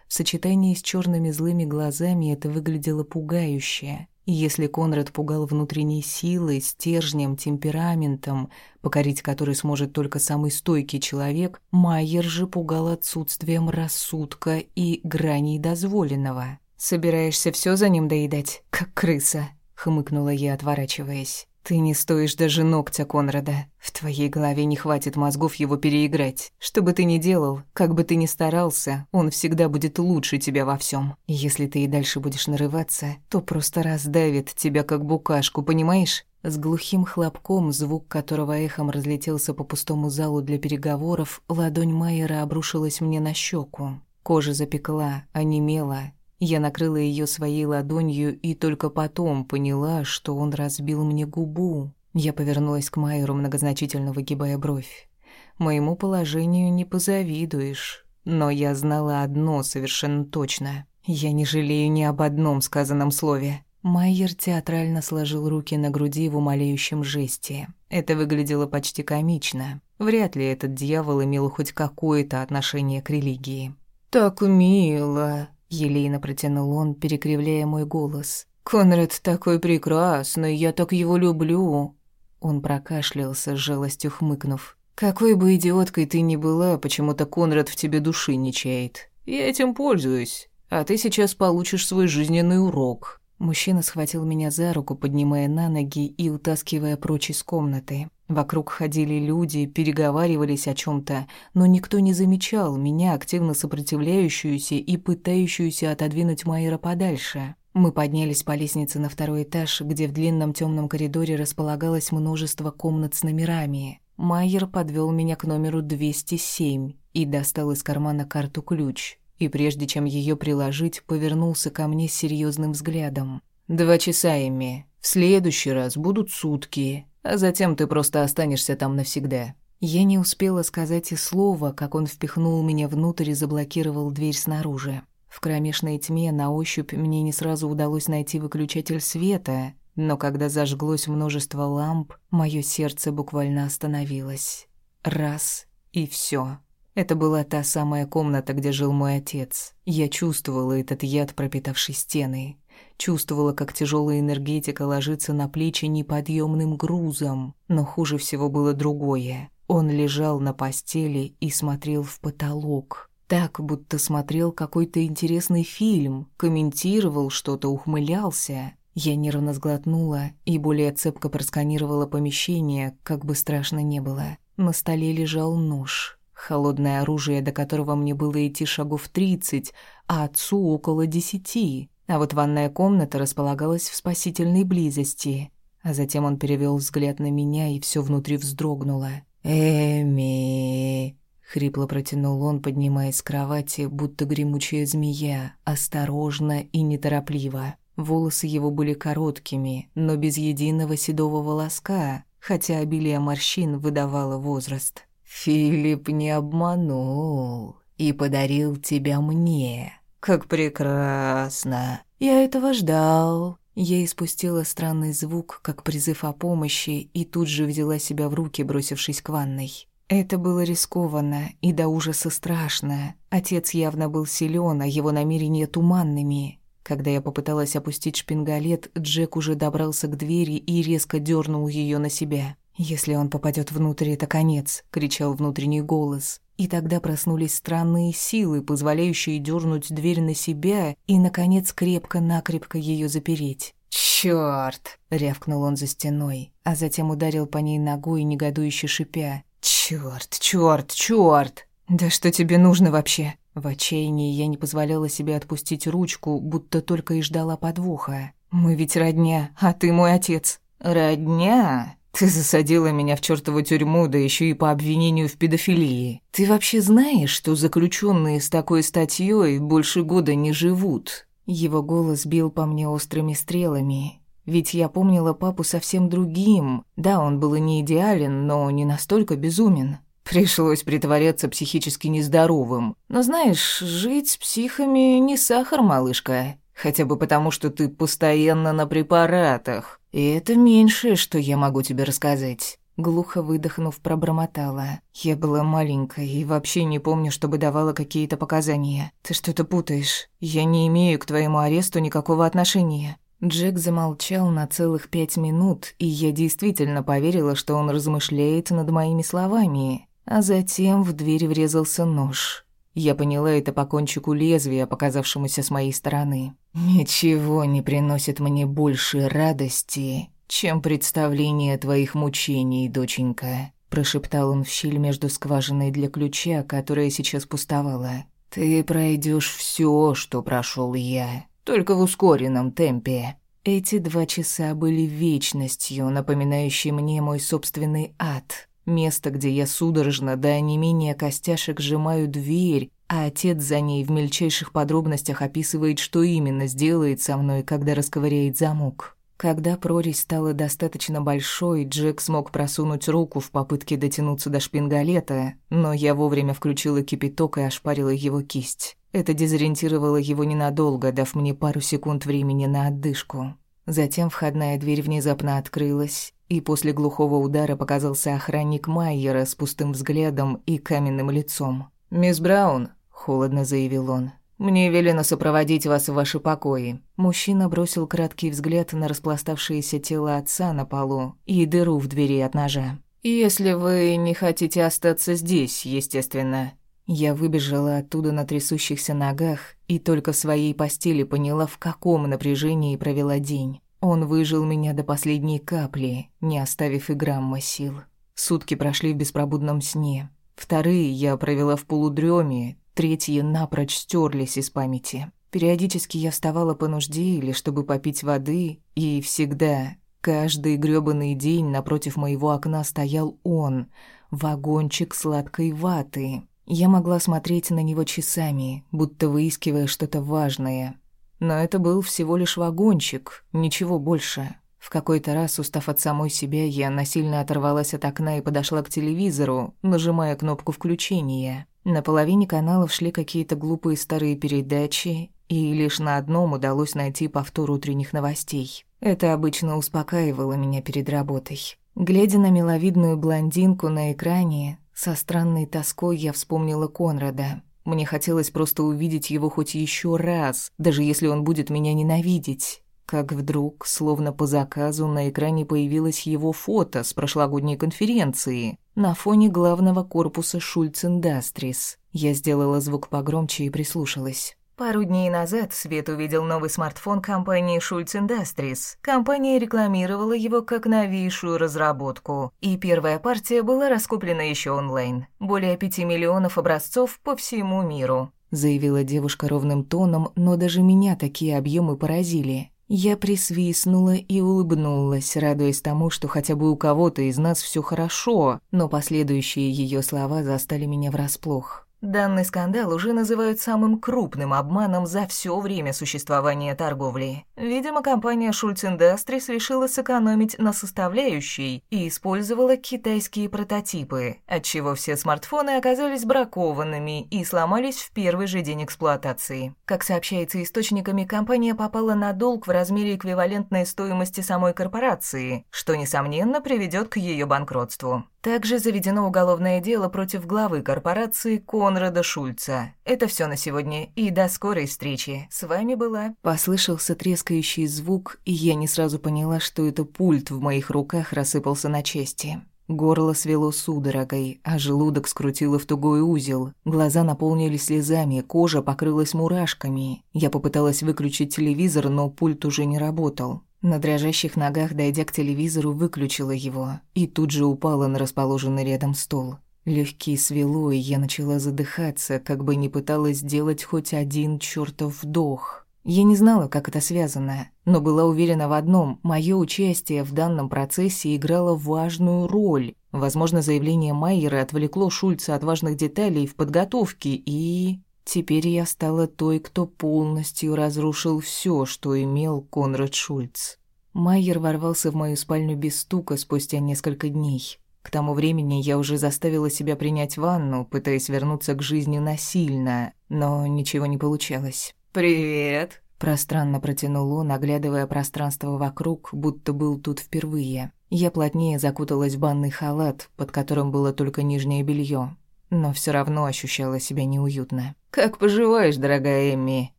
A: В сочетании с черными злыми глазами это выглядело пугающе. И если Конрад пугал внутренней силой, стержнем, темпераментом, покорить который сможет только самый стойкий человек, Майер же пугал отсутствием рассудка и граней дозволенного. «Собираешься все за ним доедать, как крыса?» — хмыкнула я, отворачиваясь. «Ты не стоишь даже ногтя Конрада. В твоей голове не хватит мозгов его переиграть. Что бы ты ни делал, как бы ты ни старался, он всегда будет лучше тебя во всем. Если ты и дальше будешь нарываться, то просто раздавит тебя как букашку, понимаешь?» С глухим хлопком, звук которого эхом разлетелся по пустому залу для переговоров, ладонь Майера обрушилась мне на щеку. Кожа запекла, онемела, я накрыла ее своей ладонью и только потом поняла, что он разбил мне губу. Я повернулась к Майеру, многозначительно выгибая бровь. Моему положению не позавидуешь, но я знала одно совершенно точно. Я не жалею ни об одном сказанном слове. Майер театрально сложил руки на груди в умоляющем жесте. Это выглядело почти комично. Вряд ли этот дьявол имел хоть какое-то отношение к религии. «Так мило», Елейно протянул он, перекривляя мой голос. «Конрад такой прекрасный, я так его люблю!» Он прокашлялся, с жалостью хмыкнув. «Какой бы идиоткой ты ни была, почему-то Конрад в тебе души не чает. Я этим пользуюсь, а ты сейчас получишь свой жизненный урок». Мужчина схватил меня за руку, поднимая на ноги и утаскивая прочь из комнаты. Вокруг ходили люди, переговаривались о чем то но никто не замечал меня, активно сопротивляющуюся и пытающуюся отодвинуть Майера подальше. Мы поднялись по лестнице на второй этаж, где в длинном темном коридоре располагалось множество комнат с номерами. Майер подвел меня к номеру 207 и достал из кармана карту-ключ и прежде чем ее приложить, повернулся ко мне с серьезным взглядом. «Два часа, Эмми. В следующий раз будут сутки, а затем ты просто останешься там навсегда». Я не успела сказать и слова, как он впихнул меня внутрь и заблокировал дверь снаружи. В кромешной тьме на ощупь мне не сразу удалось найти выключатель света, но когда зажглось множество ламп, мое сердце буквально остановилось. Раз — и все. Это была та самая комната, где жил мой отец. Я чувствовала этот яд, пропитавший стены. Чувствовала, как тяжелая энергетика ложится на плечи неподъемным грузом. Но хуже всего было другое. Он лежал на постели и смотрел в потолок. Так, будто смотрел какой-то интересный фильм, комментировал что-то, ухмылялся. Я нервно сглотнула и более цепко просканировала помещение, как бы страшно не было. На столе лежал нож. Холодное оружие, до которого мне было идти шагов тридцать, а отцу около десяти. А вот ванная комната располагалась в спасительной близости. А затем он перевел взгляд на меня, и все внутри вздрогнуло. «Эми...» — хрипло протянул он, поднимаясь с кровати, будто гремучая змея, осторожно и неторопливо. Волосы его были короткими, но без единого седого волоска, хотя обилие морщин выдавало возраст. Филипп не обманул и подарил тебя мне. Как прекрасно. Я этого ждал. Я испустила странный звук, как призыв о помощи, и тут же взяла себя в руки, бросившись к ванной. Это было рискованно и до ужаса страшно. Отец явно был силен, а его намерения туманными. Когда я попыталась опустить шпингалет, Джек уже добрался к двери и резко дернул ее на себя. «Если он попадет внутрь, это конец», — кричал внутренний голос. И тогда проснулись странные силы, позволяющие дернуть дверь на себя и, наконец, крепко-накрепко ее запереть. «Чёрт!» — рявкнул он за стеной, а затем ударил по ней ногой, негодующе шипя. «Чёрт, чёрт, чёрт! Да что тебе нужно вообще?» В отчаянии я не позволяла себе отпустить ручку, будто только и ждала подвоха. «Мы ведь родня, а ты мой отец». «Родня?» Ты засадила меня в чертову тюрьму, да еще и по обвинению в педофилии. Ты вообще знаешь, что заключенные с такой статьей больше года не живут? Его голос бил по мне острыми стрелами. Ведь я помнила папу совсем другим. Да, он был и не идеален, но не настолько безумен. Пришлось притворяться психически нездоровым. Но знаешь, жить с психами не сахар, малышка. Хотя бы потому, что ты постоянно на препаратах. И это меньшее, что я могу тебе рассказать». Глухо выдохнув, пробормотала. «Я была маленькая и вообще не помню, чтобы давала какие-то показания. Ты что-то путаешь. Я не имею к твоему аресту никакого отношения». Джек замолчал на целых пять минут, и я действительно поверила, что он размышляет над моими словами. А затем в дверь врезался нож. Я поняла это по кончику лезвия, показавшемуся с моей стороны. «Ничего не приносит мне больше радости, чем представление твоих мучений, доченька», прошептал он в щель между скважиной для ключа, которая сейчас пустовала. «Ты пройдешь все, что прошел я, только в ускоренном темпе». Эти два часа были вечностью, напоминающей мне мой собственный ад. Место, где я судорожно до онемения костяшек сжимаю дверь, а отец за ней в мельчайших подробностях описывает, что именно сделает со мной, когда расковыряет замок. Когда прорезь стала достаточно большой, Джек смог просунуть руку в попытке дотянуться до шпингалета, но я вовремя включила кипяток и ошпарила его кисть. Это дезориентировало его ненадолго, дав мне пару секунд времени на отдышку. Затем входная дверь внезапно открылась, и после глухого удара показался охранник Майера с пустым взглядом и каменным лицом. «Мисс Браун», — холодно заявил он, — «мне велено сопроводить вас в ваши покои». Мужчина бросил краткий взгляд на распластавшееся тело отца на полу и дыру в двери от ножа. «Если вы не хотите остаться здесь, естественно». Я выбежала оттуда на трясущихся ногах и только в своей постели поняла, в каком напряжении провела день. Он выжил меня до последней капли, не оставив и грамма сил. Сутки прошли в беспробудном сне. Вторые я провела в полудреме, третьи напрочь стерлись из памяти. Периодически я вставала по нужде или чтобы попить воды, и всегда, каждый грёбаный день напротив моего окна стоял он, вагончик сладкой ваты. Я могла смотреть на него часами, будто выискивая что-то важное, но это был всего лишь вагончик, ничего больше. В какой-то раз, устав от самой себя, я насильно оторвалась от окна и подошла к телевизору, нажимая кнопку включения. На половине каналов шли какие-то глупые старые передачи, и лишь на одном удалось найти повтор утренних новостей. Это обычно успокаивало меня перед работой. Глядя на миловидную блондинку на экране, со странной тоской я вспомнила Конрада. Мне хотелось просто увидеть его хоть еще раз, даже если он будет меня ненавидеть. Как вдруг, словно по заказу, на экране появилось его фото с прошлогодней конференции на фоне главного корпуса Шульц Индастрис. Я сделала звук погромче и прислушалась. Пару дней назад Свет увидел новый смартфон компании Schultz Industries. Компания рекламировала его как новейшую разработку, и первая партия была раскуплена еще онлайн. Более пяти миллионов образцов по всему миру. Заявила девушка ровным тоном, но даже меня такие объемы поразили. Я присвистнула и улыбнулась, радуясь тому, что хотя бы у кого-то из нас все хорошо, но последующие ее слова застали меня врасплох. Данный скандал уже называют самым крупным обманом за все время существования торговли. Видимо, компания Schultz Industries решила сэкономить на составляющей и использовала китайские прототипы, отчего все смартфоны оказались бракованными и сломались в первый же день эксплуатации. Как сообщается источниками, компания попала на долг в размере эквивалентной стоимости самой корпорации, что, несомненно, приведет к ее банкротству. Также заведено уголовное дело против главы корпорации Конрада Шульца. Это все на сегодня, и до скорой встречи. С вами была... Послышался треск трескающий звук, и я не сразу поняла, что это пульт в моих руках рассыпался на части. Горло свело судорогой, а желудок скрутило в тугой узел. Глаза наполнились слезами, кожа покрылась мурашками. Я попыталась выключить телевизор, но пульт уже не работал. На дрожащих ногах, дойдя к телевизору, выключила его и тут же упала на расположенный рядом стол. Легкие свело, и я начала задыхаться, как бы не пыталась сделать хоть один чертов вдох. Я не знала, как это связано, но была уверена в одном – мое участие в данном процессе играло важную роль. Возможно, заявление Майера отвлекло Шульца от важных деталей в подготовке, и... Теперь я стала той, кто полностью разрушил все, что имел Конрад Шульц. Майер ворвался в мою спальню без стука спустя несколько дней. К тому времени я уже заставила себя принять ванну, пытаясь вернуться к жизни насильно, но ничего не получалось.
B: «Привет!»
A: – пространно протянул он, оглядывая пространство вокруг, будто был тут впервые. Я плотнее закуталась в банный халат, под которым было только нижнее белье, но все равно ощущала себя неуютно.
B: «Как поживаешь, дорогая Эмми?»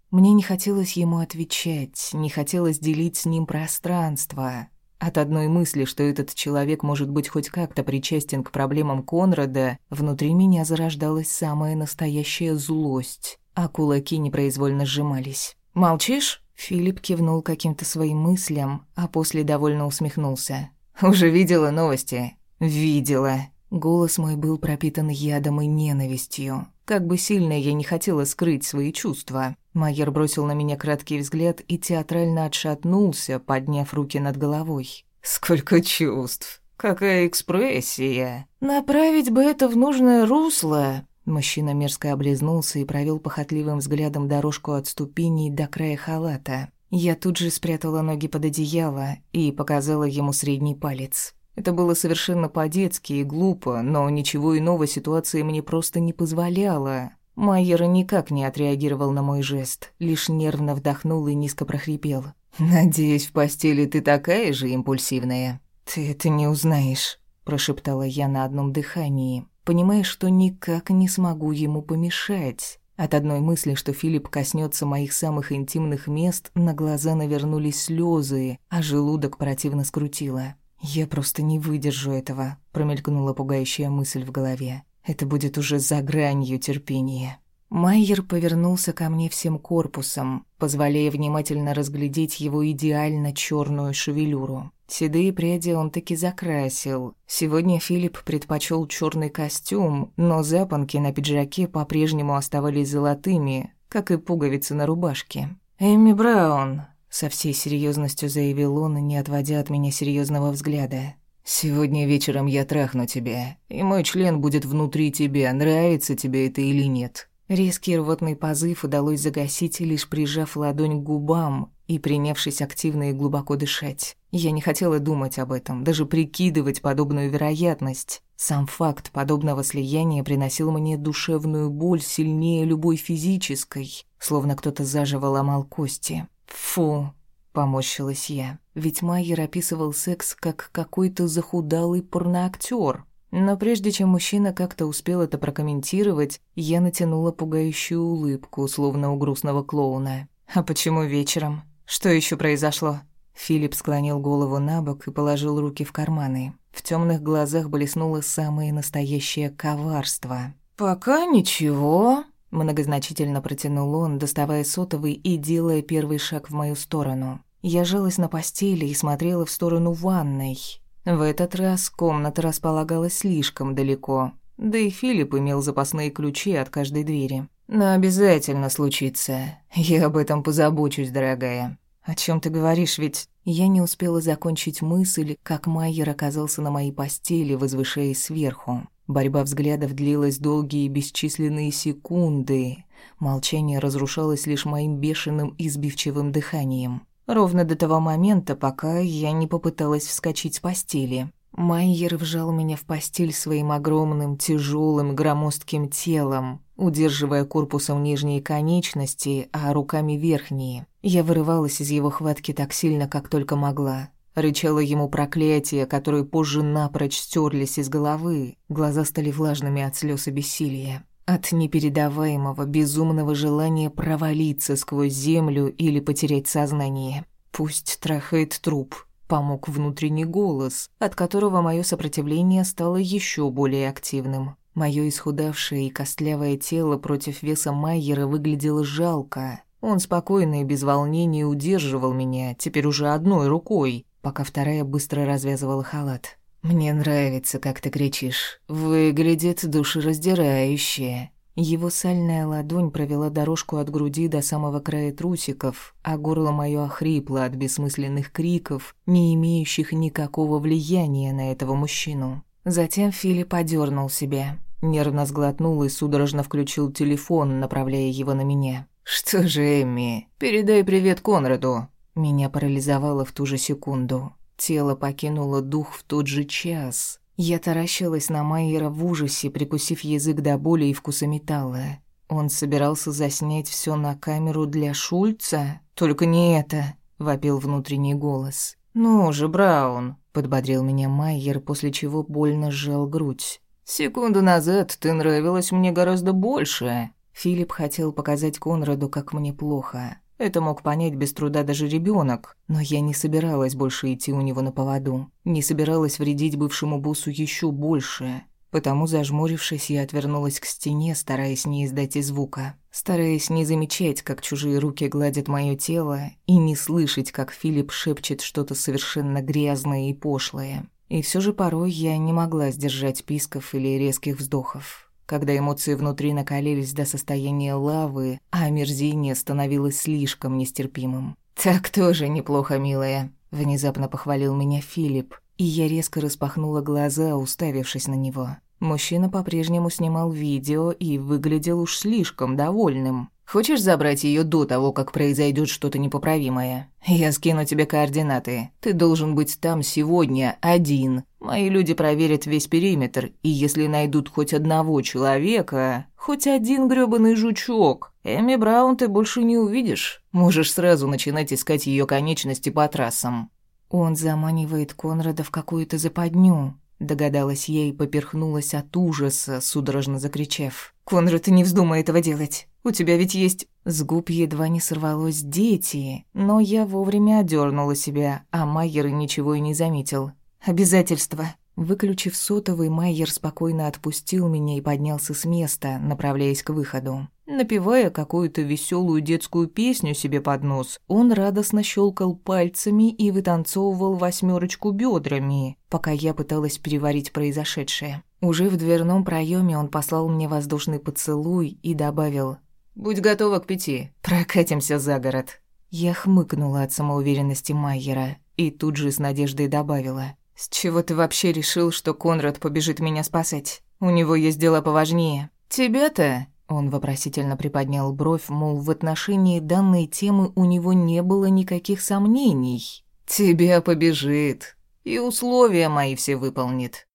A: Мне не хотелось ему отвечать, не хотелось делить с ним пространство. От одной мысли, что этот человек может быть хоть как-то причастен к проблемам Конрада, внутри меня зарождалась самая настоящая злость а кулаки непроизвольно сжимались. «Молчишь?» Филипп кивнул каким-то своим мыслям, а после довольно усмехнулся.
B: «Уже видела новости?»
A: «Видела». Голос мой был пропитан ядом и ненавистью. Как бы сильно я не хотела скрыть свои чувства. Майер бросил на меня краткий взгляд и театрально отшатнулся, подняв руки над головой.
B: «Сколько чувств! Какая экспрессия!
A: Направить бы это в нужное русло!» Мужчина мерзко облизнулся и провел похотливым взглядом дорожку от ступеней до края халата. Я тут же спрятала ноги под одеяло и показала ему средний палец. Это было совершенно по-детски и глупо, но ничего иного ситуации мне просто не позволяла. Майер никак не отреагировал на мой жест, лишь нервно вдохнул и низко прохрипел.
B: «Надеюсь, в постели ты такая же импульсивная?»
A: «Ты это не узнаешь», – прошептала я на одном дыхании понимая, что никак не смогу ему помешать. От одной мысли, что Филипп коснется моих самых интимных мест, на глаза навернулись слезы, а желудок противно скрутило. «Я просто не выдержу этого», — промелькнула пугающая мысль в голове. «Это будет уже за гранью терпения». Майер повернулся ко мне всем корпусом, позволяя внимательно разглядеть его идеально черную шевелюру. Седые пряди он таки закрасил. Сегодня Филипп предпочел черный костюм, но запонки на пиджаке по-прежнему оставались золотыми, как и пуговицы на рубашке. «Эмми Браун», — со всей серьезностью заявил он, не отводя от меня серьезного взгляда.
B: «Сегодня вечером я трахну тебя, и мой член будет внутри тебя, нравится тебе это или нет».
A: Резкий рвотный позыв удалось загасить, лишь прижав ладонь к губам и принявшись активно и глубоко дышать. Я не хотела думать об этом, даже прикидывать подобную вероятность. Сам факт подобного слияния приносил мне душевную боль сильнее любой физической, словно кто-то заживо ломал кости. «Фу!» — поморщилась я. Ведь Майер описывал секс как какой-то захудалый порноактер. Но прежде чем мужчина как-то успел это прокомментировать, я натянула пугающую улыбку, словно у грустного клоуна. «А почему вечером? Что еще произошло?» Филипп склонил голову на бок и положил руки в карманы. В темных глазах блеснуло самое настоящее коварство.
B: «Пока ничего», —
A: многозначительно протянул он, доставая сотовый и делая первый шаг в мою сторону. Я жалась на постели и смотрела в сторону ванной. В этот раз комната располагалась слишком далеко, да и Филипп имел запасные ключи от каждой двери.
B: «Но обязательно случится. Я об этом позабочусь, дорогая».
A: «О чем ты говоришь, ведь...» Я не успела закончить мысль, как Майер оказался на моей постели, возвышаясь сверху. Борьба взглядов длилась долгие бесчисленные секунды. Молчание разрушалось лишь моим бешеным избивчивым дыханием. Ровно до того момента, пока я не попыталась вскочить с постели. Майер вжал меня в постель своим огромным, тяжелым, громоздким телом, удерживая корпусом нижние конечности, а руками верхние. Я вырывалась из его хватки так сильно, как только могла. Рычала ему проклятия, которые позже напрочь стерлись из головы. Глаза стали влажными от слез и бессилия. От непередаваемого, безумного желания провалиться сквозь землю или потерять сознание. Пусть трахает труп. Помог внутренний голос, от которого мое сопротивление стало еще более активным. Мое исхудавшее и костлявое тело против веса Майера выглядело жалко. Он спокойно и без волнения удерживал меня, теперь уже одной рукой, пока вторая быстро развязывала халат. «Мне нравится, как ты кричишь. Выглядит душераздирающе». Его сальная ладонь провела дорожку от груди до самого края трусиков, а горло моё охрипло от бессмысленных криков, не имеющих никакого влияния на этого мужчину. Затем Филипп одернул себя. Нервно сглотнул и судорожно включил телефон, направляя его на меня. «Что же, Эмми, передай привет Конраду». Меня парализовало в ту же секунду. Тело покинуло дух в тот же час. Я таращилась на Майера в ужасе, прикусив язык до боли и вкуса металла. Он собирался заснять все на камеру для Шульца? Только не это, вопил внутренний голос. Ну же, Браун, подбодрил меня Майер, после чего больно сжал грудь. Секунду назад ты нравилась мне гораздо больше. Филипп хотел показать Конраду, как мне плохо. Это мог понять без труда даже ребенок, но я не собиралась больше идти у него на поводу. Не собиралась вредить бывшему боссу еще больше. Потому, зажмурившись, я отвернулась к стене, стараясь не издать и звука. Стараясь не замечать, как чужие руки гладят мое тело, и не слышать, как Филипп шепчет что-то совершенно грязное и пошлое. И все же порой я не могла сдержать писков или резких вздохов. Когда эмоции внутри накалились до состояния лавы, а омерзение становилось слишком нестерпимым. «Так тоже неплохо, милая», — внезапно похвалил меня Филипп, и я резко распахнула глаза, уставившись на него. Мужчина по-прежнему снимал видео и выглядел уж слишком довольным. Хочешь забрать ее до того, как произойдет что-то непоправимое? Я скину тебе координаты. Ты должен быть там сегодня один. Мои люди проверят весь периметр, и если найдут хоть одного человека, хоть один грёбаный жучок, Эми Браун ты больше не увидишь. Можешь сразу начинать искать ее конечности по трассам. Он заманивает Конрада в какую-то западню. Догадалась я и поперхнулась от ужаса, судорожно закричав. «Конрад, не вздумай этого делать. У тебя ведь есть...» С губ едва не сорвалось «дети», но я вовремя одернула себя, а Майер ничего и не заметил. «Обязательства». Выключив сотовый, Майер спокойно отпустил меня и поднялся с места, направляясь к выходу. Напевая какую-то веселую детскую песню себе под нос, он радостно щелкал пальцами и вытанцовывал восьмерочку бедрами, пока я пыталась переварить произошедшее. Уже в дверном проеме он послал мне воздушный поцелуй и добавил «Будь готова к пяти, прокатимся за город». Я хмыкнула от самоуверенности Майера и тут же с надеждой добавила «С чего ты вообще решил, что Конрад побежит меня спасать? У него есть дела поважнее». «Тебя-то?» Он вопросительно приподнял бровь, мол, в отношении данной темы у него не было никаких сомнений. «Тебя побежит. И условия мои все выполнит».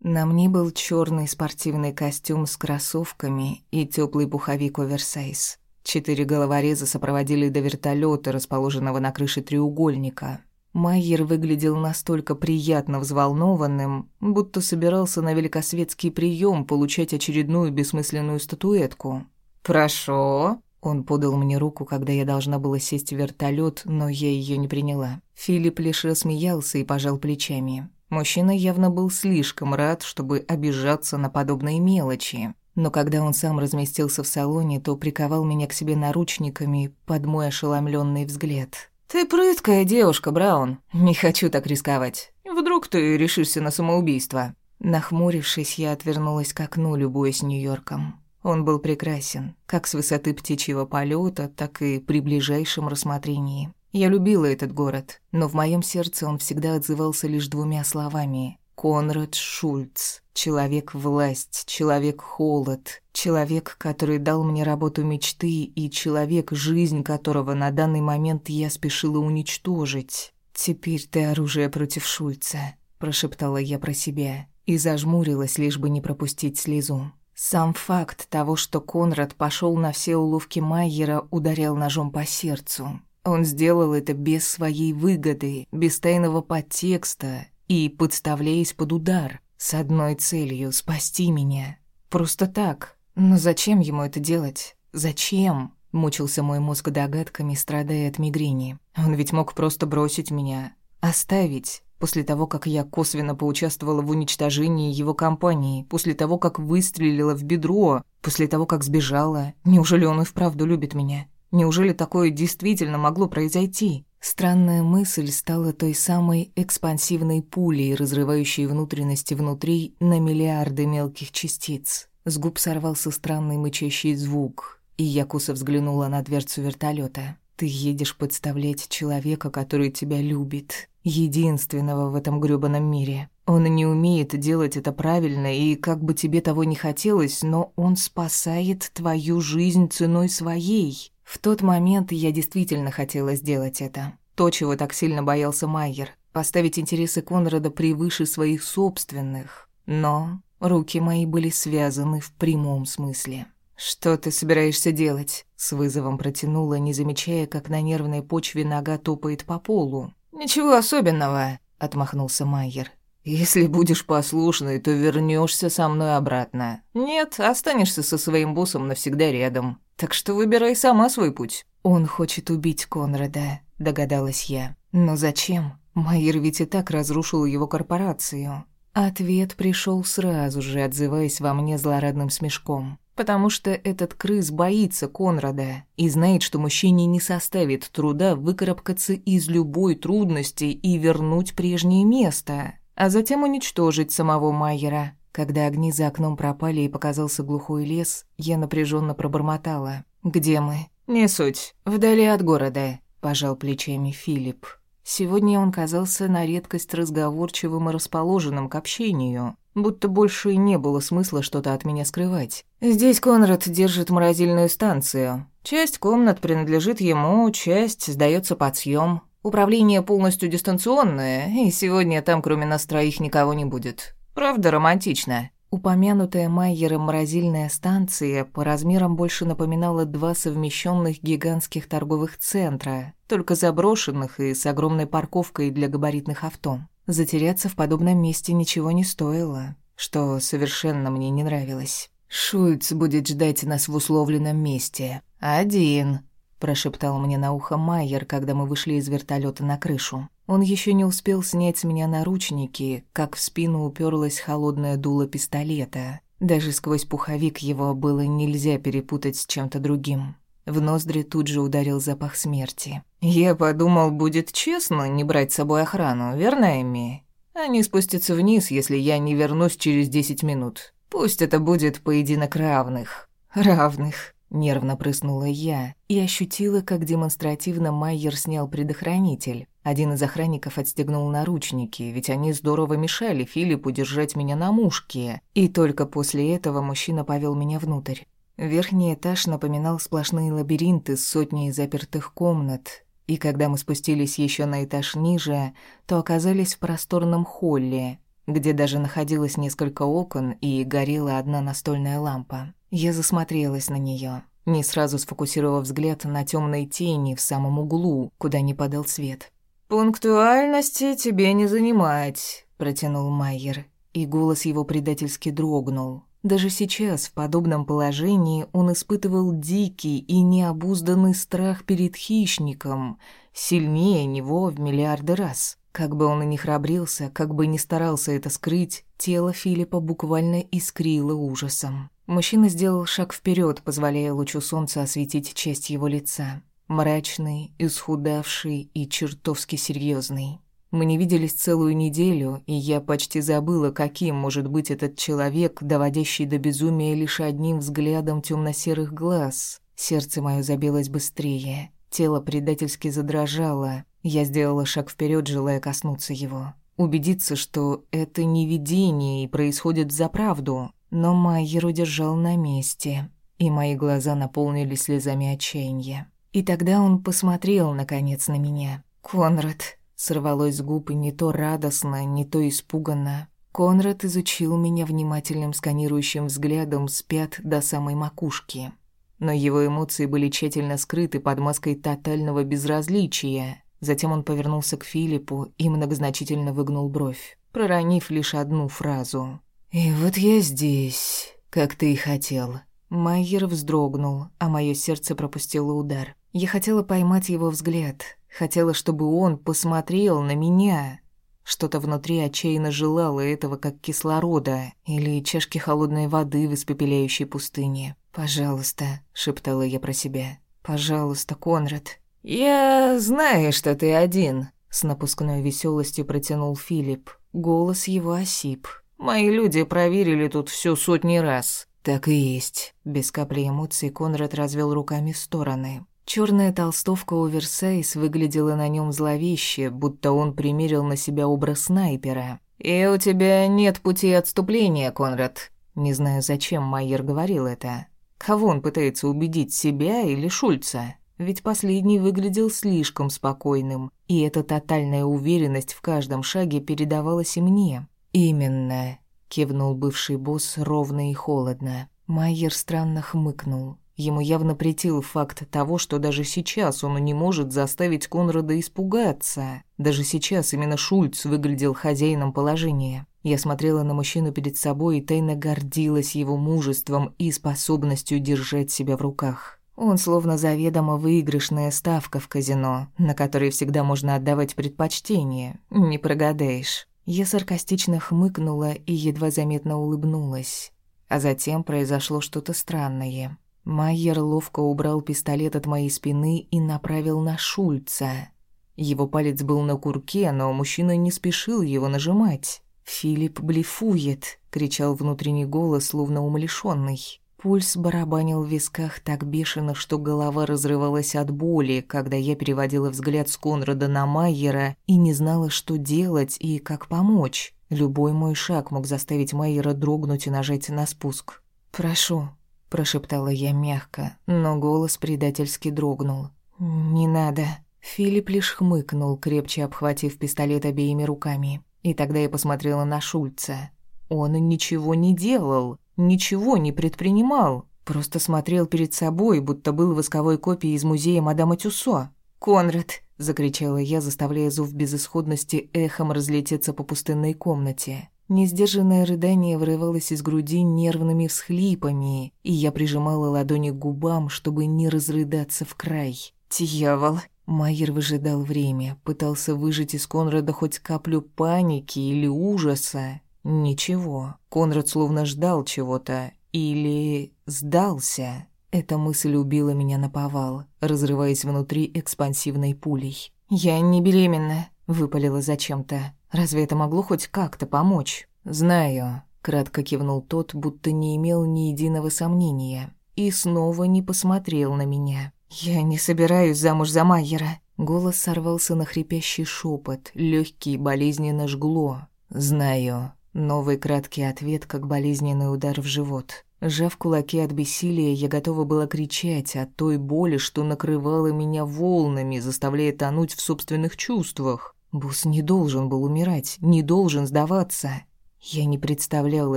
A: На мне был черный спортивный костюм с кроссовками и теплый пуховик оверсайз. Четыре головореза сопроводили до вертолета, расположенного на крыше треугольника. Майер выглядел настолько приятно взволнованным, будто собирался на великосветский прием получать очередную бессмысленную статуэтку. «Прошу». Он подал мне руку, когда я должна была сесть в вертолет, но я ее не приняла. Филипп лишь рассмеялся и пожал плечами. Мужчина явно был слишком рад, чтобы обижаться на подобные мелочи. Но когда он сам разместился в салоне, то приковал меня к себе наручниками под мой ошеломленный взгляд. «Ты прыткая девушка, Браун. Не хочу так рисковать. Вдруг ты решишься на самоубийство?» Нахмурившись, я отвернулась к окну, любуясь Нью-Йорком. Он был прекрасен, как с высоты птичьего полета, так и при ближайшем рассмотрении. Я любила этот город, но в моем сердце он всегда отзывался лишь двумя словами Конрад Шульц. Человек-власть, человек-холод, человек, который дал мне работу мечты, и человек, жизнь которого на данный момент я спешила уничтожить. «Теперь ты оружие против Шульца», – прошептала я про себя и зажмурилась, лишь бы не пропустить слезу. Сам факт того, что Конрад пошел на все уловки Майера, ударял ножом по сердцу. Он сделал это без своей выгоды, без тайного подтекста и подставляясь под удар, с одной целью — спасти меня. Просто так. Но зачем ему это делать? Зачем? Мучился мой мозг догадками, страдая от мигрени. Он ведь мог просто бросить меня. Оставить. После того, как я косвенно поучаствовала в уничтожении его компании, после того, как выстрелила в бедро, после того, как сбежала. Неужели он и вправду любит меня? Неужели такое действительно могло произойти? Странная мысль стала той самой экспансивной пулей, разрывающей внутренности внутри на миллиарды мелких частиц. С губ сорвался странный мычащий звук, и я косо взглянула на дверцу вертолета. «Ты едешь подставлять человека, который тебя любит, единственного в этом грёбаном мире. Он не умеет делать это правильно, и как бы тебе того не хотелось, но он спасает твою жизнь ценой своей. В тот момент я действительно хотела сделать это. То, чего так сильно боялся Майер. Поставить интересы Конрада превыше своих собственных. Но руки мои были связаны в прямом смысле. «Что ты собираешься делать?» С вызовом протянула, не замечая, как на нервной почве нога топает по полу. «Ничего особенного», — отмахнулся Майер. «Если будешь послушной, то вернешься со мной обратно. Нет, останешься со своим боссом навсегда рядом. Так что выбирай сама свой путь». «Он хочет убить Конрада», — догадалась я. «Но зачем? Майер ведь и так разрушил его корпорацию». Ответ пришел сразу же, отзываясь во мне злорадным смешком. Потому что этот крыс боится Конрада и знает, что мужчине не составит труда выкарабкаться из любой трудности и вернуть прежнее место, а затем уничтожить самого Майера. Когда огни за окном пропали и показался глухой лес, я напряженно пробормотала. «Где мы?» «Не суть. Вдали от города», — пожал плечами Филипп. Сегодня он казался на редкость разговорчивым и расположенным к общению, будто больше и не было смысла что-то от меня скрывать. «Здесь Конрад держит морозильную станцию. Часть комнат принадлежит ему, часть сдается под съем. Управление полностью дистанционное, и сегодня там кроме нас троих никого не будет. Правда, романтично. Упомянутая Майером морозильная станция по размерам больше напоминала два совмещенных гигантских торговых центра, только заброшенных и с огромной парковкой для габаритных авто. Затеряться в подобном месте ничего не стоило, что совершенно мне не нравилось. «Шульц будет ждать нас в условленном месте. Один», – прошептал мне на ухо Майер, когда мы вышли из вертолета на крышу. Он еще не успел снять с меня наручники, как в спину уперлась холодное дуло пистолета. Даже сквозь пуховик его было нельзя перепутать с чем-то другим. В ноздри тут же ударил запах смерти. «Я подумал, будет честно не брать с собой охрану, верно, Эми? Они спустятся вниз, если я не вернусь через десять минут. Пусть это будет поединок равных». «Равных», Нервно прыснула я и ощутила, как демонстративно Майер снял предохранитель. Один из охранников отстегнул наручники, ведь они здорово мешали Филиппу держать меня на мушке. И только после этого мужчина повел меня внутрь. Верхний этаж напоминал сплошные лабиринты с сотней запертых комнат. И когда мы спустились еще на этаж ниже, то оказались в просторном холле, где даже находилось несколько окон и горела одна настольная лампа. Я засмотрелась на нее, не сразу сфокусировав взгляд на темной тени в самом углу, куда не падал свет. «Пунктуальности тебе не занимать», — протянул Майер, и голос его предательски дрогнул. Даже сейчас, в подобном положении, он испытывал дикий и необузданный страх перед хищником, сильнее него в миллиарды раз. Как бы он и не храбрился, как бы ни старался это скрыть, тело Филиппа буквально искрило ужасом. Мужчина сделал шаг вперед, позволяя лучу солнца осветить часть его лица. Мрачный, исхудавший и чертовски серьезный. Мы не виделись целую неделю, и я почти забыла, каким может быть этот человек, доводящий до безумия лишь одним взглядом темно-серых глаз. Сердце мое забилось быстрее, тело предательски задрожало. Я сделала шаг вперед, желая коснуться его. Убедиться, что это не видение и происходит за правду. Но Майер удержал на месте, и мои глаза наполнились слезами отчаяния. И тогда он посмотрел, наконец, на меня. «Конрад», — сорвалось с губ не то радостно, не то испуганно. Конрад изучил меня внимательным сканирующим взглядом с пят до самой макушки. Но его эмоции были тщательно скрыты под маской тотального безразличия. Затем он повернулся к Филиппу и многозначительно выгнул бровь, проронив лишь одну фразу. «И вот я здесь, как ты и хотел. Майер вздрогнул, а мое сердце пропустило удар. Я хотела поймать его взгляд, хотела, чтобы он посмотрел на меня. Что-то внутри отчаянно желало этого, как кислорода или чашки холодной воды в испепеляющей пустыне. «Пожалуйста», — шептала я про себя. «Пожалуйста, Конрад».
B: «Я знаю, что ты один», —
A: с напускной веселостью протянул Филипп. Голос его осип.
B: «Мои люди проверили тут все сотни раз».
A: «Так и есть». Без капли эмоций Конрад развел руками в стороны. Черная толстовка оверсайз выглядела на нем зловеще, будто он примерил на себя образ снайпера.
B: «И у тебя нет пути отступления, Конрад».
A: Не знаю, зачем Майер говорил это. Кого он пытается убедить, себя или Шульца? Ведь последний выглядел слишком спокойным, и эта тотальная уверенность в каждом шаге передавалась и мне. «Именно», — кивнул бывший босс ровно и холодно. Майер странно хмыкнул. Ему явно претил факт того, что даже сейчас он не может заставить Конрада испугаться. Даже сейчас именно Шульц выглядел хозяином положения. Я смотрела на мужчину перед собой и тайно гордилась его мужеством и способностью держать себя в руках. Он словно заведомо выигрышная ставка в казино, на которой всегда можно отдавать предпочтение. Не прогадаешь. Я саркастично хмыкнула и едва заметно улыбнулась. А затем произошло что-то странное. Майер ловко убрал пистолет от моей спины и направил на Шульца. Его палец был на курке, но мужчина не спешил его нажимать. «Филипп блефует!» — кричал внутренний голос, словно умалишённый. Пульс барабанил в висках так бешено, что голова разрывалась от боли, когда я переводила взгляд с Конрада на Майера и не знала, что делать и как помочь. Любой мой шаг мог заставить Майера дрогнуть и нажать на спуск. «Прошу, прошептала я мягко, но голос предательски дрогнул. «Не надо». Филипп лишь хмыкнул, крепче обхватив пистолет обеими руками. И тогда я посмотрела на Шульца. Он ничего не делал, ничего не предпринимал, просто смотрел перед собой, будто был восковой копией из музея мадама Тюссо. «Конрад!» — закричала я, заставляя зов безысходности эхом разлететься по пустынной комнате. Несдержанное рыдание вырывалось из груди нервными всхлипами, и я прижимала ладони к губам, чтобы не разрыдаться в край. «Дьявол!» Майер выжидал время, пытался выжать из Конрада хоть каплю паники или ужаса. Ничего. Конрад словно ждал чего-то. Или сдался. Эта мысль убила меня на повал, разрываясь внутри экспансивной пулей. «Я не беременна», — выпалила зачем-то. Разве это могло хоть как-то помочь? Знаю, кратко кивнул тот, будто не имел ни единого сомнения, и снова не посмотрел на меня. Я не собираюсь замуж за Майера. Голос сорвался на хрипящий шепот, легкий болезненно жгло. Знаю. Новый краткий ответ, как болезненный удар в живот. Сжав кулаки от бессилия, я готова была кричать от той боли, что накрывала меня волнами, заставляя тонуть в собственных чувствах. Босс не должен был умирать, не должен сдаваться. Я не представляла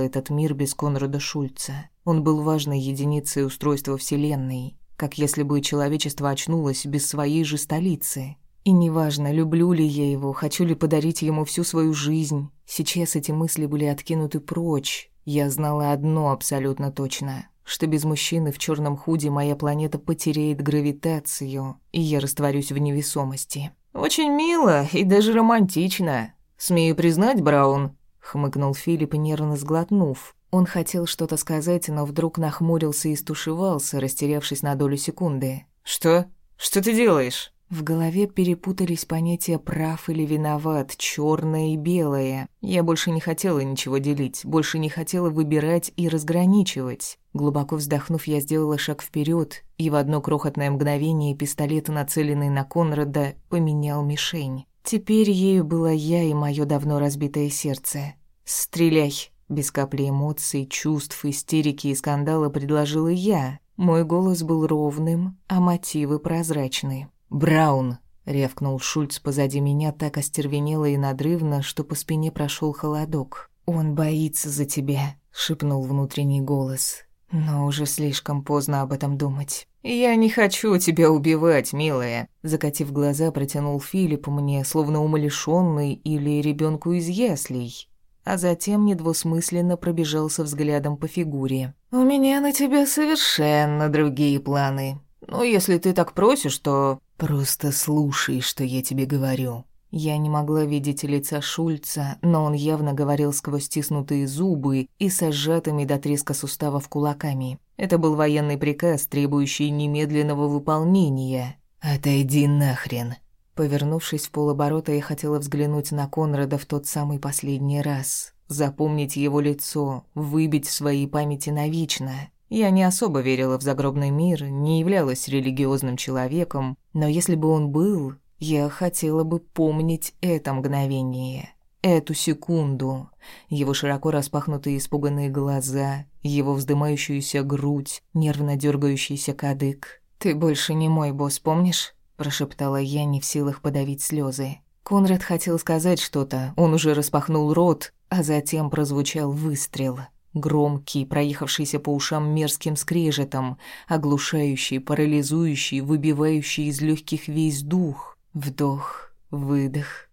A: этот мир без Конрада Шульца. Он был важной единицей устройства Вселенной, как если бы человечество очнулось без своей же столицы. И неважно, люблю ли я его, хочу ли подарить ему всю свою жизнь. Сейчас эти мысли были откинуты прочь. Я знала одно абсолютно точно, что без мужчины в черном худе моя планета потеряет гравитацию, и я растворюсь в невесомости.
B: «Очень мило и даже романтично. Смею признать, Браун», — хмыкнул Филипп, нервно сглотнув.
A: Он хотел что-то сказать, но вдруг нахмурился и стушевался, растерявшись на долю секунды.
B: «Что? Что ты делаешь?»
A: В голове перепутались понятия прав или виноват, черное и белое. Я больше не хотела ничего делить, больше не хотела выбирать и разграничивать. Глубоко вздохнув, я сделала шаг вперед, и в одно крохотное мгновение пистолет, нацеленный на Конрада, поменял мишень. Теперь ею была я и мое давно разбитое сердце. «Стреляй!» Без капли эмоций, чувств, истерики и скандала предложила я. Мой голос был ровным, а мотивы прозрачны. «Браун!» — рявкнул Шульц позади меня так остервенело и надрывно, что по спине прошел холодок. «Он боится за тебя», — шепнул внутренний голос. Но уже слишком поздно об этом думать.
B: «Я не хочу тебя убивать, милая», —
A: закатив глаза, протянул Филипп мне, словно умалишённый или ребенку из яслей. а затем недвусмысленно пробежался взглядом по фигуре. «У меня на тебя совершенно другие планы. Ну, если ты так просишь, то...» «Просто слушай, что я тебе говорю». Я не могла видеть лица Шульца, но он явно говорил сквозь стиснутые зубы и со сжатыми до треска суставов кулаками. Это был военный приказ, требующий немедленного выполнения. «Отойди нахрен!» Повернувшись в полоборота, я хотела взглянуть на Конрада в тот самый последний раз. Запомнить его лицо, выбить в своей памяти навечно. Я не особо верила в загробный мир, не являлась религиозным человеком, но если бы он был, я хотела бы помнить это мгновение, эту секунду, его широко распахнутые испуганные глаза, его вздымающуюся грудь, нервно дергающийся кадык. «Ты больше не мой босс, помнишь?» – прошептала я, не в силах подавить слезы. Конрад хотел сказать что-то, он уже распахнул рот, а затем прозвучал выстрел. Громкий, проехавшийся по ушам мерзким скрежетом, оглушающий, парализующий, выбивающий из легких весь дух. Вдох, выдох.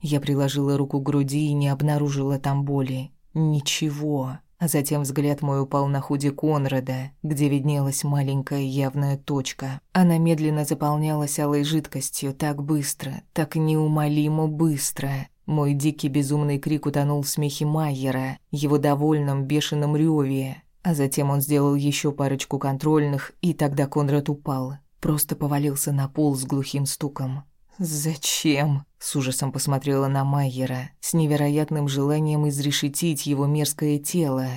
A: Я приложила руку к груди и не обнаружила там боли. Ничего. А затем взгляд мой упал на худи Конрада, где виднелась маленькая явная точка. Она медленно заполнялась алой жидкостью так быстро, так неумолимо быстро. Мой дикий безумный крик утонул в смехе Майера, его довольном бешеном рёве. А затем он сделал еще парочку контрольных, и тогда Конрад упал. Просто повалился на пол с глухим стуком. «Зачем?» — с ужасом посмотрела на Майера, с невероятным желанием изрешетить его мерзкое тело.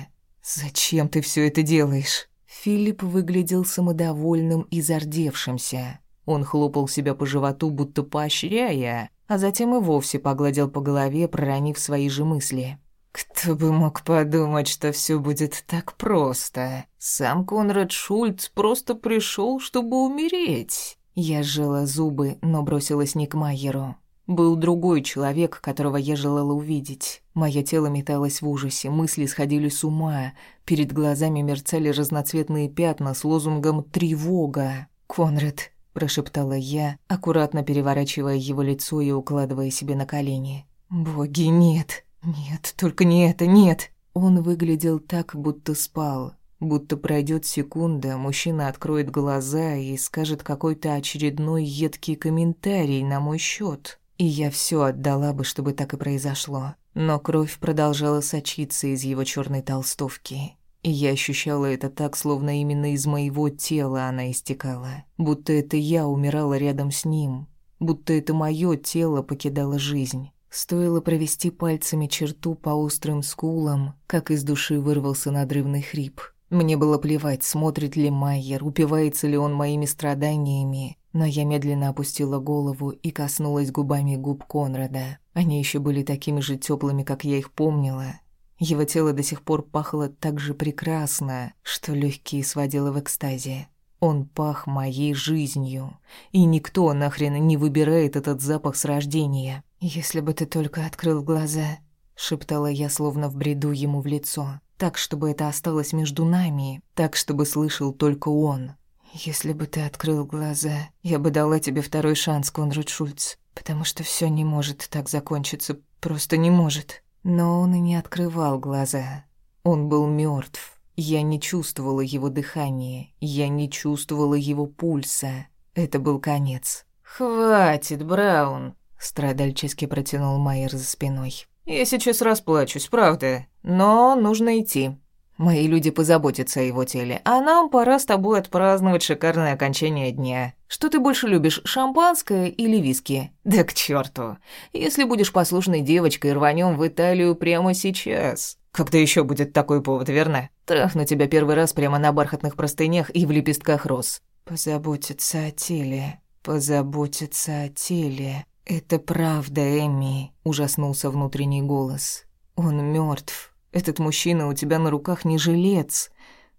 A: «Зачем ты все это делаешь?» Филипп выглядел самодовольным и зардевшимся. Он хлопал себя по животу, будто поощряя, а затем и вовсе погладил по голове, проронив свои же мысли. «Кто бы мог подумать, что все будет так просто? Сам Конрад Шульц просто пришел, чтобы умереть. Я сжала зубы, но бросилась не к Майеру. Был другой человек, которого я желала увидеть. Мое тело металось в ужасе, мысли сходили с ума. Перед глазами мерцали разноцветные пятна с лозунгом «Тревога». «Конрад», – прошептала я, аккуратно переворачивая его лицо и укладывая себе на колени. «Боги, нет! Нет, только не это, нет!» Он выглядел так, будто спал. Будто пройдет секунда, мужчина откроет глаза и скажет какой-то очередной едкий комментарий на мой счет. И я все отдала бы, чтобы так и произошло. Но кровь продолжала сочиться из его черной толстовки. И я ощущала это так, словно именно из моего тела она истекала. Будто это я умирала рядом с ним. Будто это мое тело покидало жизнь. Стоило провести пальцами черту по острым скулам, как из души вырвался надрывный хрип – мне было плевать, смотрит ли Майер, упивается ли он моими страданиями, но я медленно опустила голову и коснулась губами губ Конрада. Они еще были такими же теплыми, как я их помнила. Его тело до сих пор пахло так же прекрасно, что легкие сводило в экстазе. Он пах моей жизнью, и никто нахрен не выбирает этот запах с рождения. «Если бы ты только открыл глаза», — шептала я, словно в бреду ему в лицо так, чтобы это осталось между нами, так, чтобы слышал только он. Если бы ты открыл глаза, я бы дала тебе второй шанс, Конрад Шульц, потому что все не может так закончиться, просто не может. Но он и не открывал глаза. Он был мертв. Я не чувствовала его дыхания, я не чувствовала его пульса. Это был конец. «Хватит, Браун!» — страдальчески протянул Майер за спиной. Я сейчас расплачусь, правда. Но нужно идти. Мои люди позаботятся о его теле, а нам пора с тобой отпраздновать шикарное окончание дня. Что ты больше любишь, шампанское или виски? Да к черту. Если будешь послушной девочкой, рванем в Италию прямо сейчас. Когда еще будет такой повод, верно? Трахну тебя первый раз прямо на бархатных простынях и в лепестках роз. Позаботиться о теле, позаботиться о теле. «Это правда, Эмми», — ужаснулся внутренний голос. «Он мертв. Этот мужчина у тебя на руках не жилец.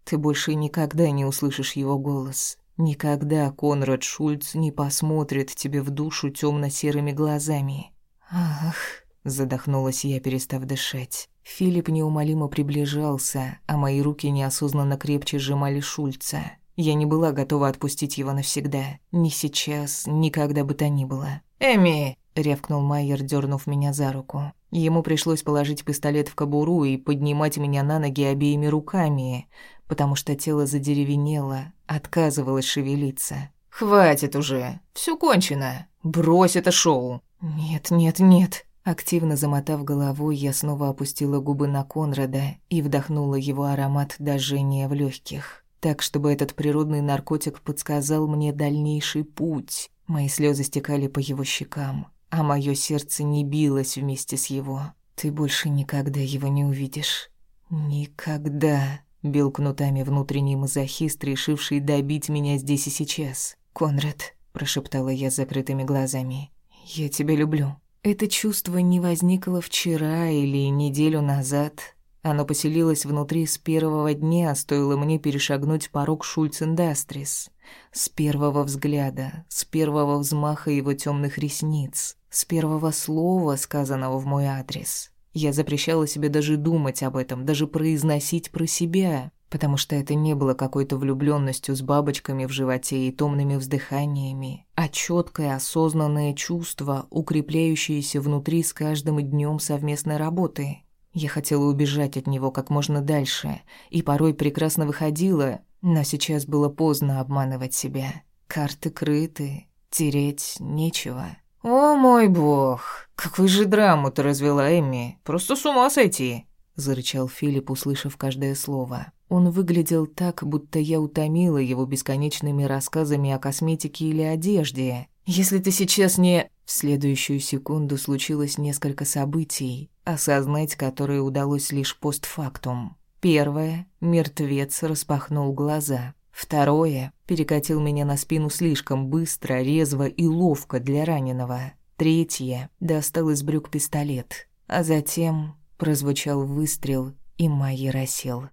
A: Ты больше никогда не услышишь его голос. Никогда Конрад Шульц не посмотрит тебе в душу темно серыми глазами». «Ах», — задохнулась я, перестав дышать. Филипп неумолимо приближался, а мои руки неосознанно крепче сжимали Шульца. Я не была готова отпустить его навсегда. Ни сейчас, никогда бы то ни было. «Эми!» — рявкнул Майер, дернув меня за руку. Ему пришлось положить пистолет в кобуру и поднимать меня на ноги обеими руками, потому что тело задеревенело, отказывалось шевелиться.
B: «Хватит уже, все кончено. Брось это шоу».
A: «Нет, нет, нет». Активно замотав головой, я снова опустила губы на Конрада и вдохнула его аромат до жжения в легких, так, чтобы этот природный наркотик подсказал мне дальнейший путь. Мои слезы стекали по его щекам, а мое сердце не билось вместе с его. «Ты больше никогда его не увидишь. Никогда!» Бил кнутами внутренний мазохист, решивший добить меня здесь и сейчас. «Конрад», — прошептала я закрытыми глазами, — «я тебя люблю». Это чувство не возникло вчера или неделю назад. Оно поселилось внутри с первого дня, стоило мне перешагнуть порог Шульц Индастрис. С первого взгляда, с первого взмаха его темных ресниц, с первого слова, сказанного в мой адрес. Я запрещала себе даже думать об этом, даже произносить про себя потому что это не было какой-то влюбленностью с бабочками в животе и томными вздыханиями, а четкое осознанное чувство, укрепляющееся внутри с каждым днем совместной работы. Я хотела убежать от него как можно дальше, и порой прекрасно выходила, но сейчас было поздно обманывать себя. Карты крыты, тереть нечего.
B: «О мой бог, какую же драму ты развела, Эми, просто с ума сойти!»
A: зарычал Филипп, услышав каждое слово. Он выглядел так, будто я утомила его бесконечными рассказами о косметике или одежде. Если ты сейчас не... В следующую секунду случилось несколько событий, осознать которые удалось лишь постфактум. Первое — мертвец распахнул глаза. Второе — перекатил меня на спину слишком быстро, резво и ловко для раненого. Третье — достал из брюк пистолет. А затем прозвучал выстрел, и Майер осел.